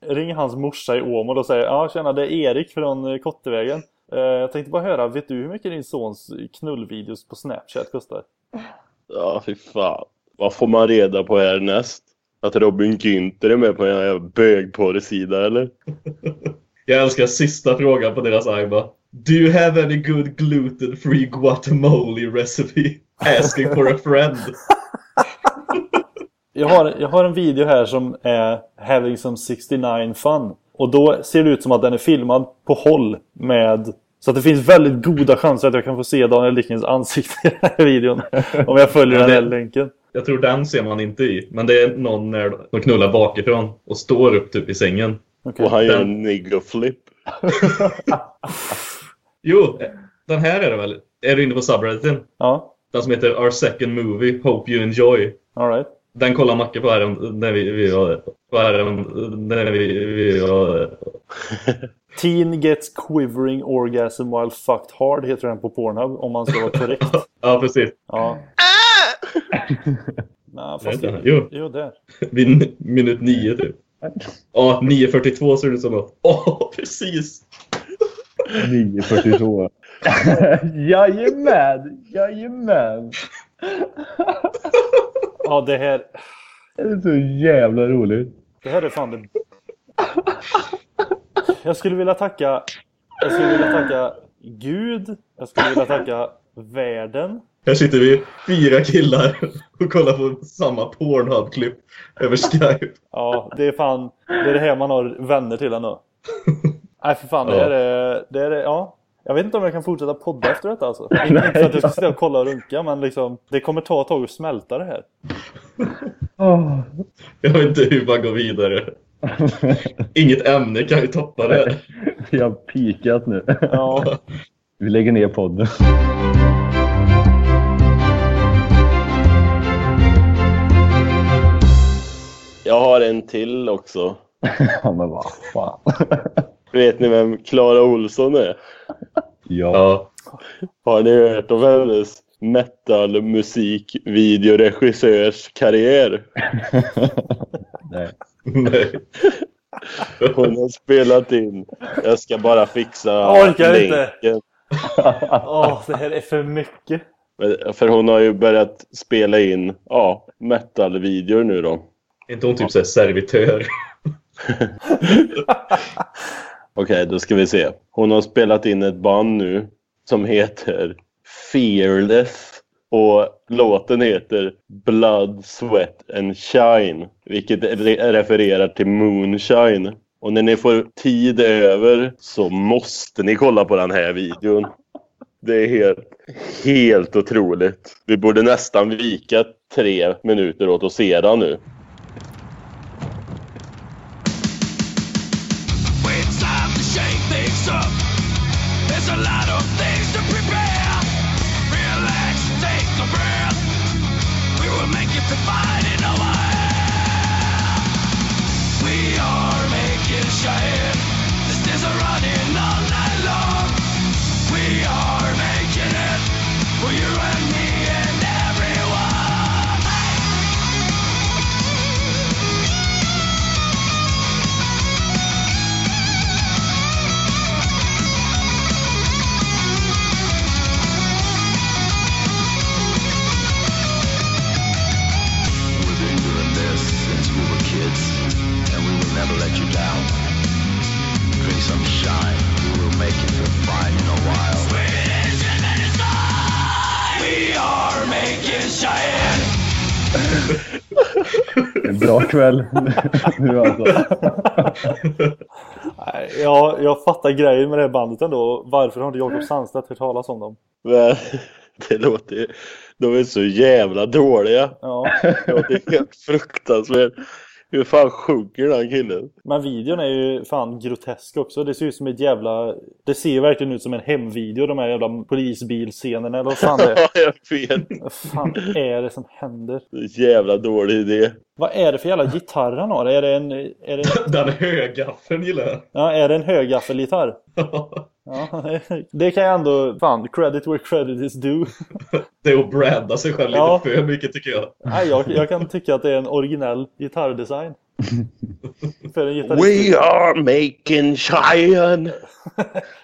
Ring hans morsa i Åmål och säger Ja tjena det är Erik från eh, Kottevägen. Eh, Jag tänkte bara höra, vet du hur mycket din sons knullvideos på Snapchat kostar? Ja, fy fan. Vad får man reda på härnäst? Att Robin Günther är med på en jävla bögporrsida eller? Jag älskar sista frågan på deras IMA. Do you have any good gluten-free guacamole recipe? Asking for a friend. Jag har, jag har en video här som är Having some 69 fun. Och då ser det ut som att den är filmad på håll med... Så att det finns väldigt goda chanser att jag kan få se Daniel Dickens ansikte i den här videon. Om jag följer den här länken. Jag tror den ser man inte i. Men det är någon när de knullar bakifrån och står upp typ i sängen. Okej. Och han gör en niggerflip. Jo, den här är det väl? Är du inne på subredditen? Ja, Den som heter Our second movie, Hope you enjoy. alright. Den kollar Macke på här när vi, vi var... På här när vi, vi var... Teen gets quivering orgasm while fucked hard heter den på Pornhub om man ska vara korrekt. Ja, precis. Ja. Nej, Nej, fast... inte. Jo. Jo, där. Vid minut nio typ. Ja, 9.42 ser det ut som. Åh, precis! 9.42. Jajamän! Jajamän! Ja, det här... Det är så jävla roligt. Det här är fan det... Jag skulle vilja tacka... Jag skulle vilja tacka Gud. Jag skulle vilja tacka världen. Här sitter vi, fyra killar och kollar på samma Pornhub-klipp över Skype. Ja, det är fan... Det är det här man har vänner till ändå. Nej, för fan. Det här är... Det är ja. Jag vet inte om jag kan fortsätta podda efter detta alltså. Inte inte för att jag ska sitta och kolla och runka, men liksom... Det kommer ta ett tag att smälta det här. Jag vet inte hur man går vidare. Inget ämne kan ju toppa det. Vi har pikat nu. Ja. Vi lägger ner podden. Jag har en till också. Ja, men vad fan. Vet ni vem Clara Olsson är? Ja. Ja. Har ni hört om hennes metal musikvideoregissörs karriär? Nej. Nej. Hon har spelat in. Jag ska bara fixa Jag orkar inte. Åh, det här är för mycket. För hon har ju börjat spela in ja, metal-videor nu då. Är inte hon typ såhär servitör? Okej, då ska vi se. Hon har spelat in ett band nu som heter Fearless. Och låten heter Blood, Sweat and Shine. Vilket re- refererar till Moonshine. Och när ni får tid över så måste ni kolla på den här videon. Det är helt, helt otroligt. Vi borde nästan vika tre minuter åt att se den nu. Shine. En bra kväll. nu alltså. Nej, Ja, jag fattar grejen med det här bandet ändå. Varför har inte Jakob Sandstedt hört talas om dem? Men det låter ju... De är så jävla dåliga. Ja. Det låter helt fruktansvärt. Hur fan sjunger den killen? Men videon är ju fan grotesk också. Det ser ut som ett jävla... Det ser verkligen ut som en hemvideo, de här jävla polisbilscenerna eller vad fan det är. Ja, jag vet. Vad fan är det som händer? Jävla dålig idé. Vad är det för jävla gitarr han har? Är det en... Är det, Den högaffeln gillar jag. ja, är det en högaffelgitarr? Ja, det kan jag ändå... Fan, credit where credit is due. Det är att bradda sig själv Ja. lite för mycket tycker jag. Nej, jag, jag kan tycka att det är en originell gitarrdesign. För en gitarrist. We are making shine!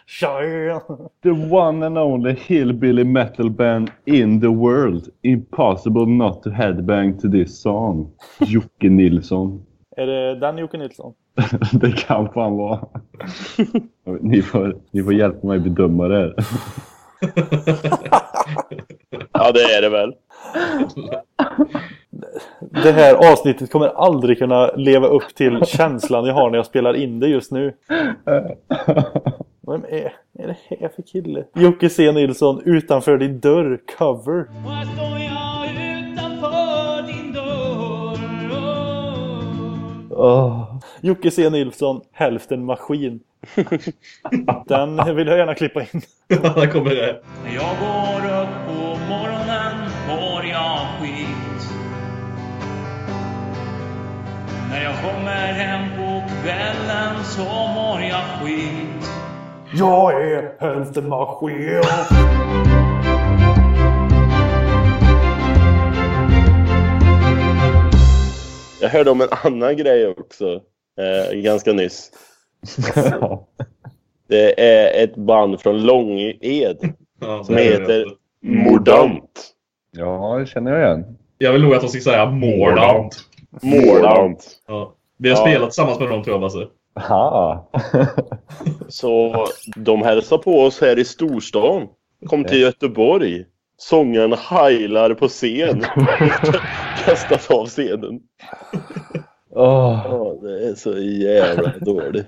Shine. The one and only hillbilly metal band in the world. Impossible not to headbang to this song. Jocke Nilsson. Är det den Jocke Nilsson? det kan fan vara. ni, får, ni får hjälpa mig bedöma det här. Ja, det är det väl. Det här avsnittet kommer aldrig kunna leva upp till känslan jag har när jag spelar in det just nu. Vem är, är det här för kille? Jocke C. Nilsson, utanför din dörr, cover. Utanför din dörr. Åh. Jocke C. Nilsson, hälften maskin. Den vill jag gärna klippa in. Här kommer det. När jag går upp på morgonen får jag skit. När jag kommer hem på kvällen så mår jag skit Jag är hälften maskin. Jag hörde om en annan grej också. Eh, ganska nyss. Det är ett band från Långed Ja, som heter Mordant. Ja, det känner jag igen. Jag vill nog att de ska säga Mordant. Mordant. Ja. Vi har Ja. spelat tillsammans med dem tror jag Basse. Aha. Så de hälsar på oss här i storstan. Kom till Göteborg. Sångaren heilar på scen. Kastas av scenen. Åh. Ja, det är så jävla dåligt.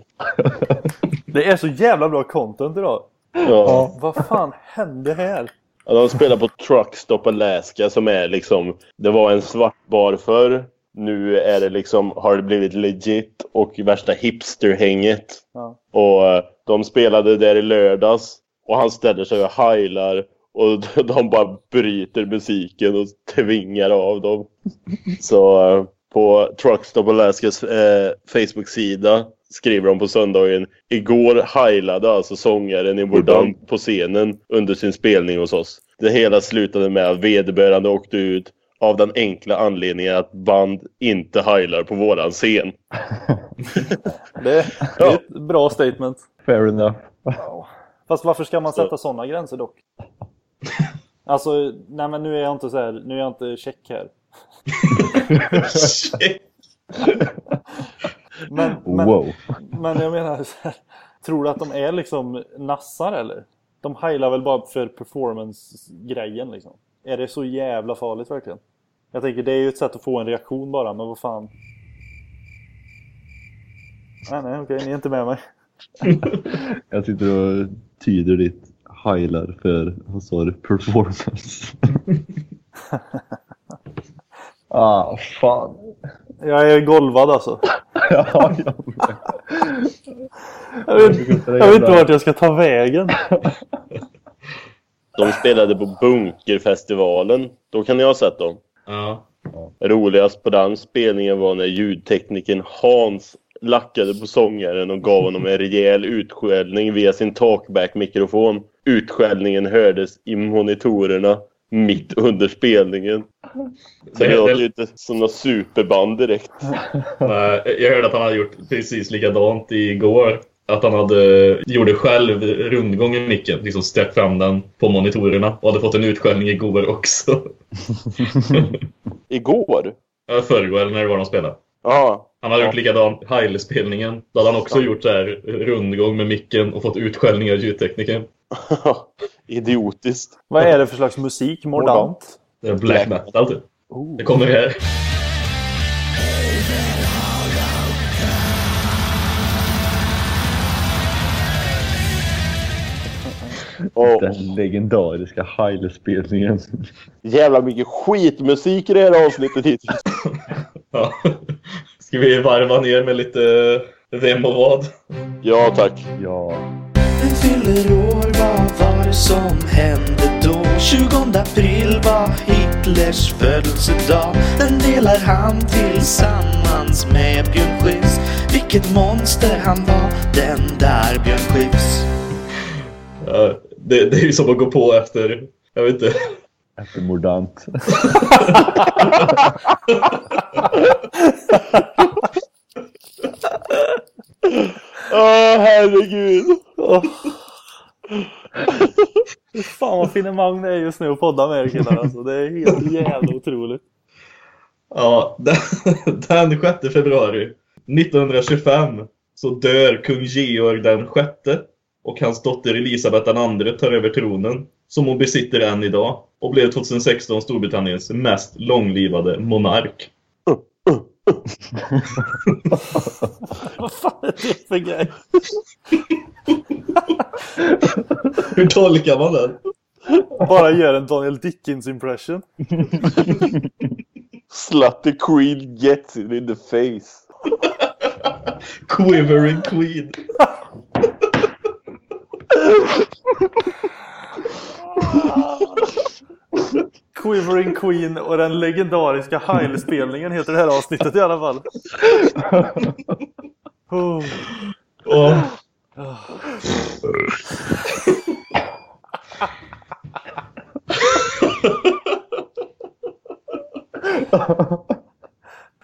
Det är så jävla bra content idag. Ja. Vad fan hände här? Ja, de spelar på Truckstop Alaska som är liksom... Det var en svart bar förr. Nu är det liksom, har det blivit legit och värsta hipsterhänget. Ja. Och eh, de spelade där i lördags. Och han ställer sig och heilar. Och de bara bryter musiken och tvingar av dem. Så eh, på Truckstop Alaskas eh, Facebook-sida skriver de på söndagen. Igår heilade alltså sångaren i Mordant på scenen under sin spelning hos oss. Det hela slutade med att vederbörande åkte ut av den enkla anledningen att band inte heilar på våran scen. Det, det är ett bra statement. Fair enough. Fast varför ska man sätta sådana gränser dock? Alltså, nej men nu är jag inte så här, nu är jag inte check här. Men, men, Wow. men jag menar, här, tror du att de är liksom nassar eller? De heilar väl bara för performance-grejen liksom. Är det så jävla farligt verkligen? Jag tänker det är ju ett sätt att få en reaktion bara, men vad fan. Nej, nej, okej, ni är inte med mig. Jag sitter och tyder ditt heilar för, vad sa du, performance. ah, fan. Jag är golvad alltså. ja, jag Jag vet, jag vet inte vart jag ska ta vägen. De spelade på Bunkerfestivalen. Då kan ni ha sett dem. Ja. Roligast på den spelningen var när ljudteknikern Hans lackade på sångaren och gav honom en rejäl utskällning via sin talkback-mikrofon. Utskällningen hördes i monitorerna mitt under spelningen. Så det låter ju inte som något superband direkt. Nej, Jag hörde att han hade gjort precis likadant igår. Att han hade, gjorde själv rundgång i micken, liksom sträckt fram den på monitorerna och hade fått en utskällning igår också. Igår? Ja, Förrgår eller när det var de spelade. Ja. Han hade gjort likadant Heil-spelningen. Då hade han också gjort så här rundgång med micken och fått utskällning av ljudteknikern. Idiotiskt. Vad är det för slags musik? Mordant? Det är black metal typ. Det kommer här. Den legendariska Heile-spelningen. Jävla mycket skitmusik i det här avsnittet hittills. Ja. Ska vi varva ner med lite vem och vad? Ja, tack. Ja. Den fyller år, vad var det som hände då? 20 april var Hitlers födelsedag Den delar han tillsammans med Björn Skifs Vilket monster han var, den där Björn Skifs Ja, det, det är ju som att gå på efter, jag vet inte. Efter Mordant. Åh, herregud. Fy Fan vad finemang det är just nu att podda med er killar alltså. Det är helt jävla otroligt. Ja, den, den 6 februari 1925 så dör kung Georg den sjätte och hans dotter Elisabeth den andre tar över tronen som hon besitter än idag och blev 2016 Storbritanniens mest långlivade monark. Vad fan är det för grej? Hur tolkar man den? Bara gör en Daniel Dickens impression. Slutty Queen gets it in the face. Quivering Queen. Quivering Queen och den legendariska Heil-spelningen heter det här avsnittet i alla fall. Oh.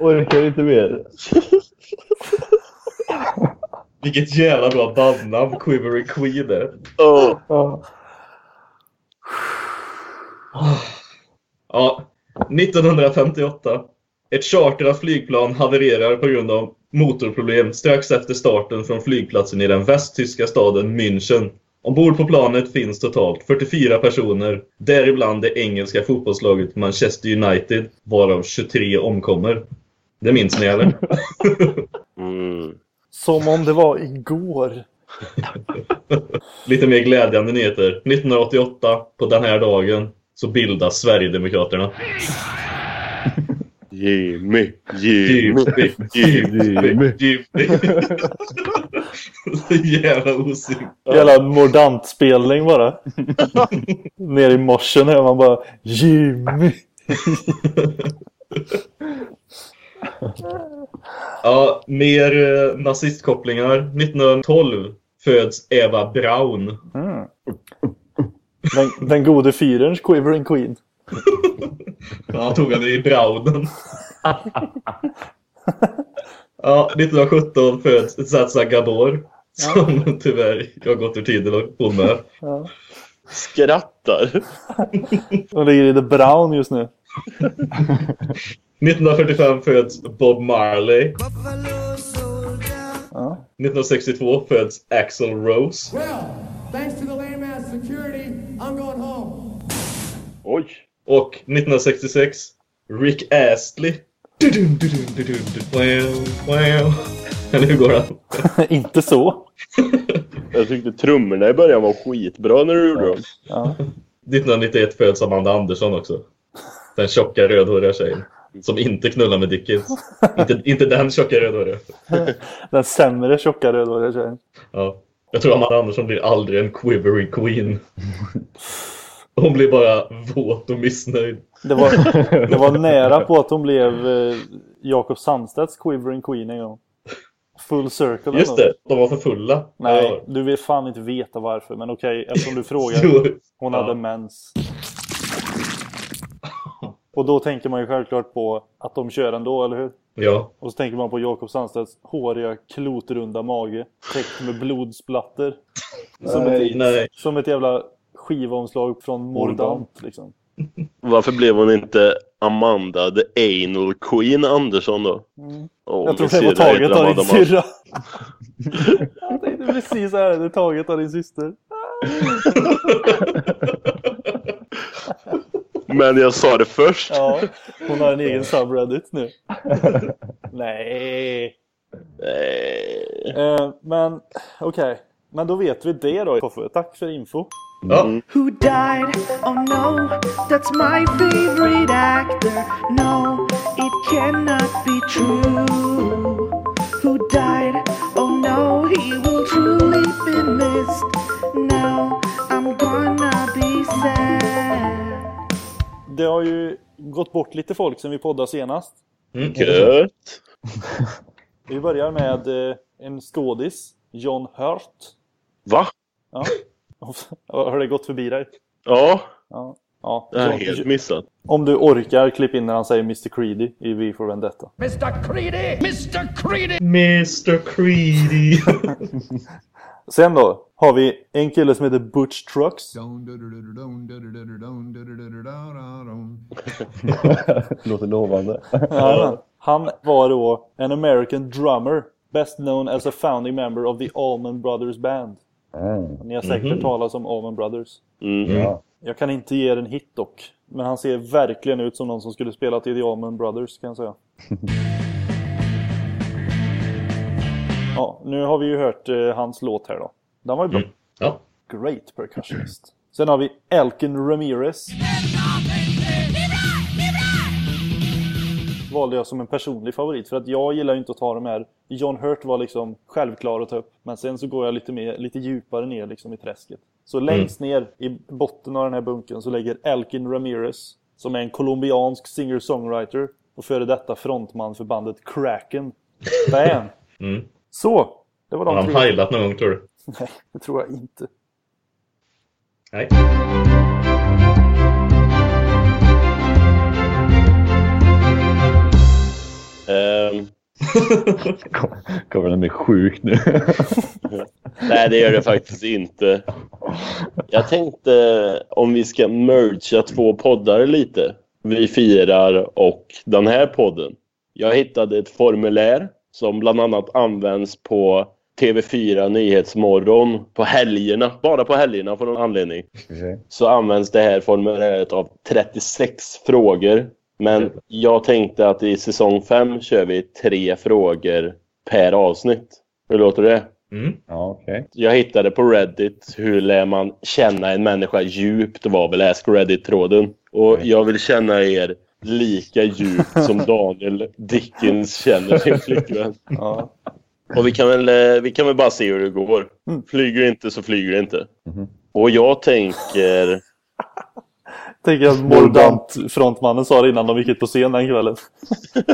Orkar inte mer. Vilket jävla bra bandnamn Quivering Queen är. Ja, 1958. Ett chartrat flygplan havererar på grund av motorproblem strax efter starten från flygplatsen i den västtyska staden München. Ombord på planet finns totalt 44 personer, däribland det engelska fotbollslaget Manchester United, varav 23 omkommer. Det minns ni eller? Mm. Som om det var igår. Lite mer glädjande nyheter. 1988, på den här dagen, så bildas Sverigedemokraterna. Jimmy, Jimmy, Jimmy, Jimmy. Så jävla osynk. Jävla mordantspelning bara. Ner i morsen hör man bara Jimmy. Ja, mer eh, nazistkopplingar. 1912 föds Eva Braun. Mm. Den, den gode fyrens Quivering Queen. Ja, tog han det i Braunen. Ja, 1917 föds Zaza Gabor. Som tyvärr jag har gått ur tiden och hon med. Ja. Skrattar. Och ligger i The Brown just nu. 1945 föds Bob Marley. Ja. 1962 föds Axl Rose. Well, thanks to the lame ass security, I'm going home. Oj. Och 1966 Rick Astley. Eller hur går han? Inte så. Jag tyckte trummorna i början var skitbra när du gjorde dem. Ja. 1991 föds Amanda Andersson också. Den tjocka rödhåriga tjejen. Som inte knullar med Dickens. inte, inte den tjocka rödhåriga. Den sämre tjocka rödhåriga tjejen. Ja. Jag tror Amanda Andersson blir aldrig en quivery queen. Hon blir bara våt och missnöjd. Det var, det var nära på att hon blev eh, Jakob Sandstedts Quivering Queen en gång. Full circle. Just det, de var för fulla. Nej, du vill fan inte veta varför. Men okej, eftersom du frågar. Hon Ja. hade mens. Och då tänker man ju självklart på att de kör ändå, eller hur? Ja. Och så tänker man på Jakob Sandstedts håriga, klotrunda mage. Täckt med blodsplatter. Som, Nej, ett, nej. som ett jävla skivomslag från Mordant, liksom. Varför blev hon inte Amanda the Anal Queen Andersson då? Mm. Åh, Jag tror det var taget av din syrra. Jag tänkte precis så här, det är taget av din syster. Men jag sa det först. Ja, hon har en egen subreddit nu. Nej. Nej. Eh, men okej, men då vet vi det då Koffe. Tack för info. Ja. Who died? Oh no, that's my favorite actor. No, it cannot be true. Who died? Oh no, he will truly be missed. Now I'm gonna be sad. Det har ju gått bort lite folk sen vi poddade senast. Mm. Gött. Vi börjar med eh, en skådis, John Hurt. Va? Ja. Har det gått förbi dig? Ja, Ja. ja. det har jag Så- helt missat. Om du orkar, klipp in när han säger Mr. Creedy i V for Vendetta. Mr. Creedy! Mr. Creedy! Mr Creedy. Sen då har vi en kille som heter Butch Trucks. Låter lovande. Ja, han var då en American drummer. Best known as a founding member of the Allman Brothers Band. Mm. Ni har säkert hört talas om Allman Brothers. Mm. Ja. Jag kan inte ge er en hit dock. Men han ser verkligen ut som någon som skulle spela till The Allman Brothers kan jag säga. ja, nu har vi ju hört eh, hans låt här då. Den var ju bra. Mm. Ja. Great percussionist. Sen har vi Elkin Ramirez. Valde jag som en personlig favorit för att jag gillar ju inte att ta de här John Hurt var liksom självklar att ta upp men sen så går jag lite, mer, lite djupare ner liksom i träsket. Så längst ner i botten av den här bunken så lägger Elkin Ramirez Som är en colombiansk singer-songwriter och före detta frontman för bandet Kraken. Bam! Mm. Så! Det var Har de han tre. heilat någon gång tror du? Nej, det tror jag inte. Nej. Ehm, Kommer den bli sjuk nu? nej, det gör det faktiskt inte. Jag tänkte om vi ska mergea två poddar lite. Vi firar och den här podden. Jag hittade ett formulär som bland annat används på TV4 Nyhetsmorgon på helgerna. Bara på helgerna för någon anledning. Så används det här formuläret av 36 frågor. Men jag tänkte att i säsong 5 kör vi tre frågor per avsnitt. Hur låter det? Mm. Ja, okej. Jag hittade på Reddit hur lär man känna en människa djupt var väl Ask Reddit-tråden. Och jag vill känna er lika djupt som Daniel Dickens känner sin flickvän. Ja. Och vi kan, väl, eh, vi kan väl bara se hur det går. Flyger det inte så flyger det inte. Och jag tänker... Tänker att Mordant-frontmannen sa det innan de gick ut på scen den kvällen.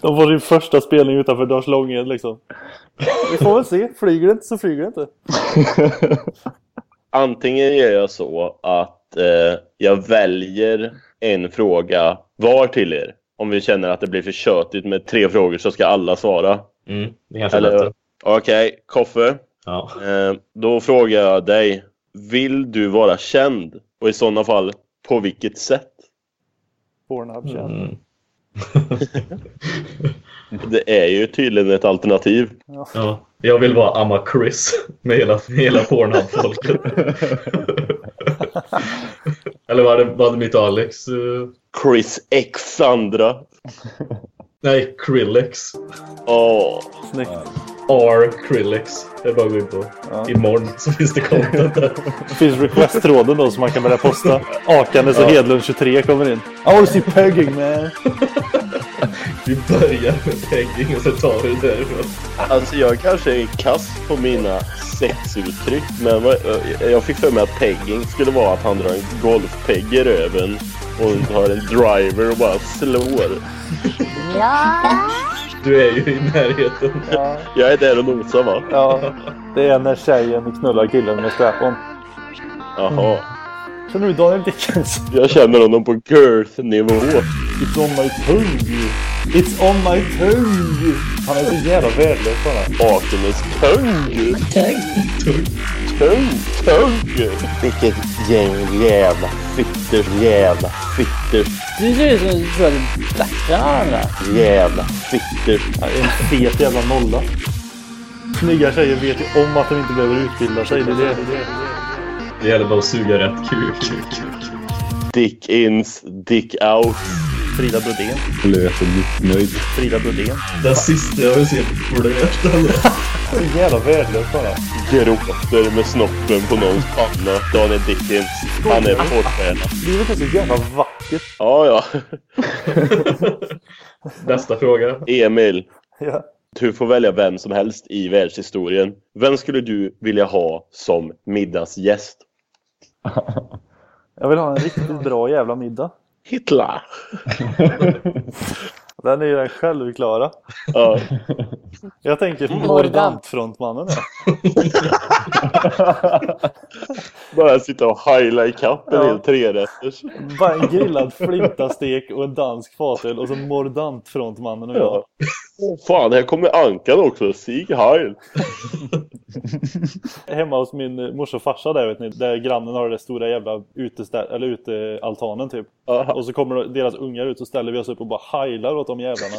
de får sin första spelning utanför Dars Långed liksom. Vi får väl se. Flyger det inte så flyger det inte. Antingen gör jag så att eh, jag väljer en fråga var till er. Om vi känner att det blir för tjötigt med tre frågor så ska alla svara. Mm. Det kanske är. Okej, Koffe. Ja. Eh, då frågar jag dig. Vill du vara känd? Och i sådana fall, på vilket sätt? Pornhub. Mm. Det är ju tydligen ett alternativ. Ja. Jag vill vara Amma Chris med hela, hela Pornhub-folket. Eller vad hade, vad hade mitt Alex? eh, Chris X Sandra. nej, Krillex. Åh. Snyggt. R Krillex. Det är bara att gå in på. Imorgon så finns det content där. Det finns request-tråden då som man kan börja posta. Akandes och Hedlund 23 kommer in. I wanna see pegging man. Vi börjar med pegging och så tar vi det därifrån. Alltså jag kanske är kass på mina sexuttryck. Men jag fick för mig att pegging skulle vara att han drar en golfpegg i röven. Och tar en driver och bara slår. Du är ju i närheten. Jag är där och nosar va? Ja, det är när tjejen knullar killen med strap-on. Jaha. Känner du Daniel Dickens? Jag känner honom på girth-nivå. It's on my tongue. It's on my tongue. Han är så jävla värdelös bara. Akenes tung. Tung. Tung. Vilket gäng jävla fitters. Jävla fitters. Du ser ut som alla andra. Jävla fitters. Ja, En fet jävla nolla. Snygga tjejer vet ju om att de inte behöver utbilda sig. Det är det. Det gäller bara att suga rätt kuk. Dick ins, dick out. Frida Brodén. Blöt och missnöjd. Frida Brodén. Den sista jag vill se blöt. alltså. Så jävla värdelös bara. Gråter med snoppen på någons panna. Daniel Dickens. Han är porrstjärna. Livet är så jävla vackert. Ja, ja. Nästa fråga. Emil. Ja. Du får välja vem som helst i världshistorien. Vem skulle du vilja ha som middagsgäst? Jag vill ha en riktigt bra jävla middag. Hitler. Den är ju den självklara. Ja. Jag tänker Mordant. Mordant-frontmannen. Bara sitta och heila ikapp en Ja. hel trerätters. Bara en grillad flintastek och en dansk fatöl och så Mordant-frontmannen och jag. Ja. Åh, fan, här kommer Ankan också. Sig Heil. Hemma hos min morsa och farsa där vet ni, där grannen har det stora jävla utealtanen typ. Aha. Och så kommer deras ungar ut och ställer vi oss upp och bara heilar åt de jävlarna.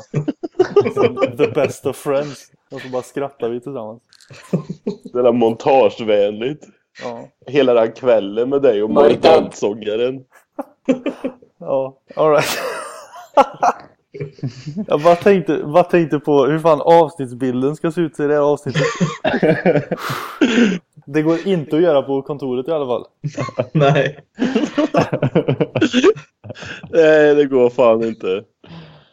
Som The best of friends. Och så bara skrattar vi tillsammans. Det där montagevänligt. Ja, Hela den kvällen med dig och Mordant-sångaren. ja alright. Jag bara tänkte, bara tänkte på hur fan avsnittsbilden ska se ut i det här avsnittet. Det går inte att göra på kontoret i alla fall. Nej. Nej, det går fan inte.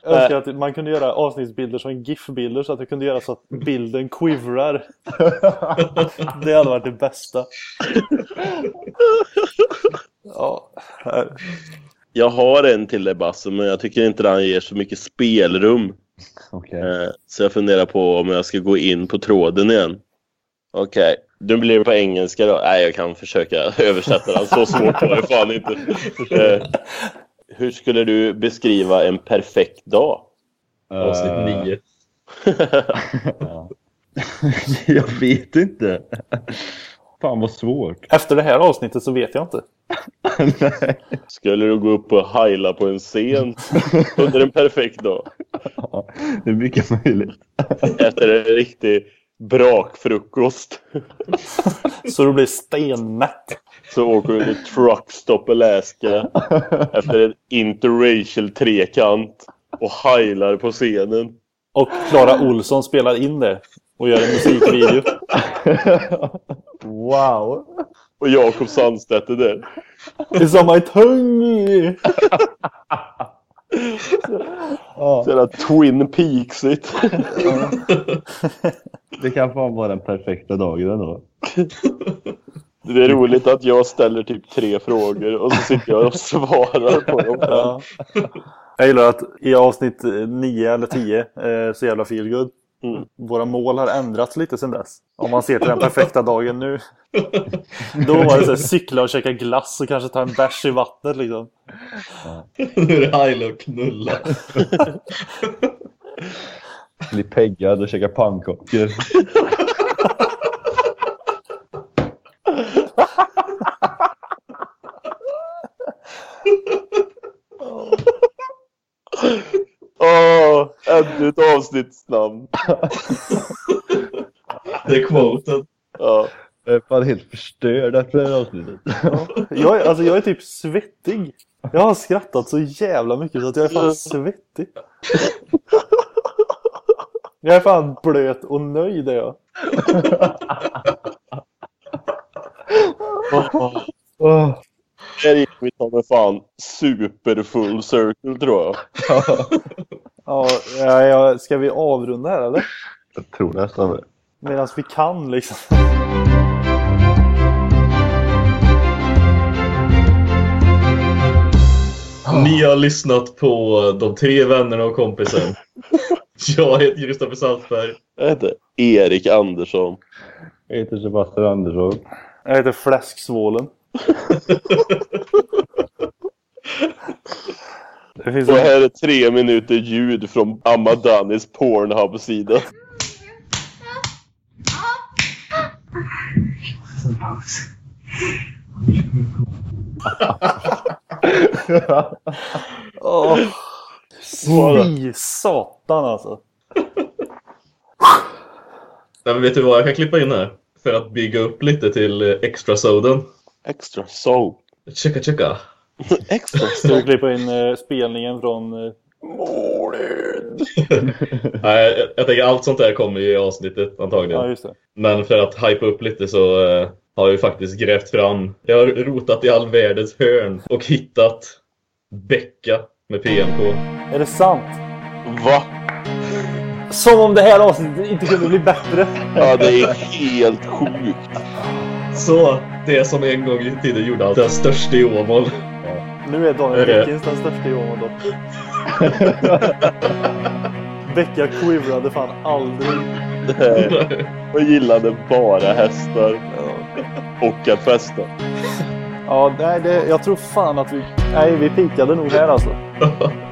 Jag önskar att man kunde göra avsnittsbilder som GIF-bilder så att det kunde göra så att bilden quivrar. Det hade varit det bästa. Ja. Jag har en till dig Basse, men jag tycker inte den ger så mycket spelrum. Okej. Eh, Så jag funderar på om jag ska gå in på tråden igen. Okej, nu blir det på engelska då. Nej, jag kan försöka översätta den. Så svårt var det fan inte. Eh, Hur skulle du beskriva en perfekt dag? Avsnitt Eh, 9. ja. jag vet inte. Fan vad svårt. Efter det här avsnittet så vet jag inte. Nej. Skulle du gå upp och heila på en scen under en perfekt dag? Ja, det är mycket möjligt. Efter en riktig brakfrukost Så du blir stenmätt. så åker du till Truckstop Alaska efter en interracial trekant och heilar på scenen. Och Klara Olsson spelar in det och gör en musikvideo. Wow. Och Jakob Sandstedt är där. It's on my tongue! Ja, Så jävla Twin Peaksigt. det kan fan vara den perfekta dagen ändå. Det är roligt att jag ställer typ tre frågor och så sitter jag och svarar på dem. Ja. Jag gillar att i avsnitt 9 eller 10, eh, så jävla feelgood. Mm. Våra mål har ändrats lite sedan dess. Om man ser till den perfekta dagen nu. Då var det så här, cykla och käka glass och kanske ta en bärs i vattnet liksom. Nu är det heila och knulla. Bli peggad och käka pannkakor. Åh, ännu ett avsnittsnamn. Det är quoten. Ja. Jag är fan helt förstörd efter det här avsnittet. Jag är, alltså, jag är typ svettig. Jag har skrattat så jävla mycket så att jag är fan svettig. Jag är fan blöt och nöjd är jag. Åh, Där gick vi ta med fan superfull circle tror jag. Ja, ja, ja, ska vi avrunda här eller? jag tror nästan det. Medan vi kan liksom. Ni har lyssnat på De tre vännerna och kompisen. Jag heter Kristoffer Saltberg. Jag heter Erik Andersson. Jag heter Sebastian Andersson. Jag heter Fläsksvålen. Det finns Och en... här är tre minuter ljud från Amadanis Pornhub-sida. Åh, Fy satan alltså. Nej, men vet du vad jag kan klippa in här? För att bygga upp lite till eh, extra soden. Extra soap. Checka checka. Extra vi klippa in eh, spelningen från... Eh... Nej, jag, jag tänker allt sånt där kommer ju i avsnittet antagligen. Ja, just det. Men för att hypa upp lite så eh, har jag faktiskt grävt fram. Jag har rotat i all världens hörn och hittat Becka med PMK. Är det sant? Va? Som om det här avsnittet inte kunde bli bättre. Ja, det är helt sjukt. Så det som en gång i tiden gjorde allt den största i Åmål. Nu är Daniel? Beckins den största Åmål dock. Becka quivrade fan aldrig. Nej. Och gillade bara hästar. Och att festa. Ja, nej, det, jag tror fan att vi... Nej, vi pikade nog här alltså.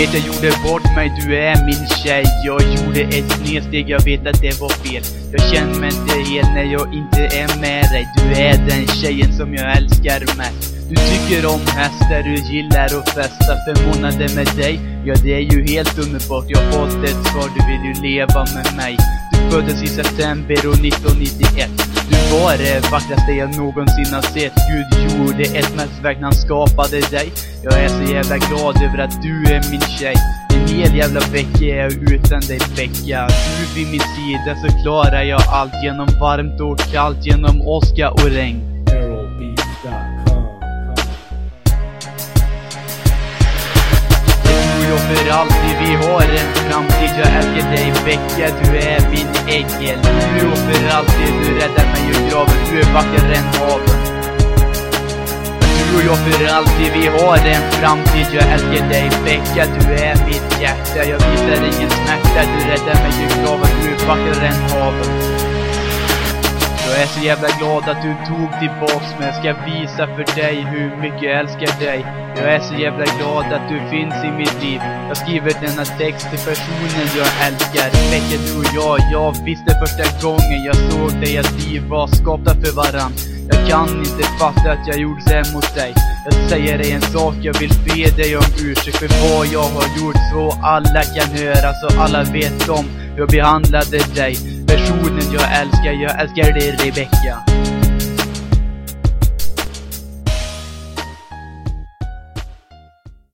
vet jag gjorde bort mig, du är min tjej. Jag gjorde ett snedsteg, jag vet att det var fel. Jag känner mig inte hel när jag inte är med dig. Du är den tjejen som jag älskar mest. Du tycker om hästar, du gillar att festa Fem månader med dig, ja det är ju helt underbart. Jag har fått ett svar, du vill ju leva med mig. Du föddes i september och 1991 du var det vackraste jag någonsin har sett. Gud gjorde ett mästerverk när han skapade dig. Jag är så jävla glad över att du är min tjej. En hel jävla vecka är jag utan dig Becka. Du vid min sida så klarar jag allt Genom varmt och kallt, genom åska och regn. Du och jag för alltid, vi har en framtid. Jag älskar dig Becka, du är min ängel. Du och för alltid, du räddar mig ur graven. Du är vackrare än haven och jag för alltid, vi har en framtid. Jag älskar dig Becka, du är mitt hjärta. Jag visar ingen smärta, du räddar mig ur graven. Du är vackrare än haven jag är så jävla glad att du tog tillbaks mig Jag ska visa för dig hur mycket jag älskar dig. Jag är så jävla glad att du finns i mitt liv. Jag skriver denna text till personen jag älskar. Vecka du och jag, jag visste första gången jag såg dig att vi var skapta för varann. Jag kan inte fatta att jag gjorde det mot dig. Jag säger dig en sak, jag vill be dig om ursäkt för vad jag har gjort. Så alla kan höra, så alla vet om jag behandlade dig Personen jag älskar, jag älskar dig Rebecca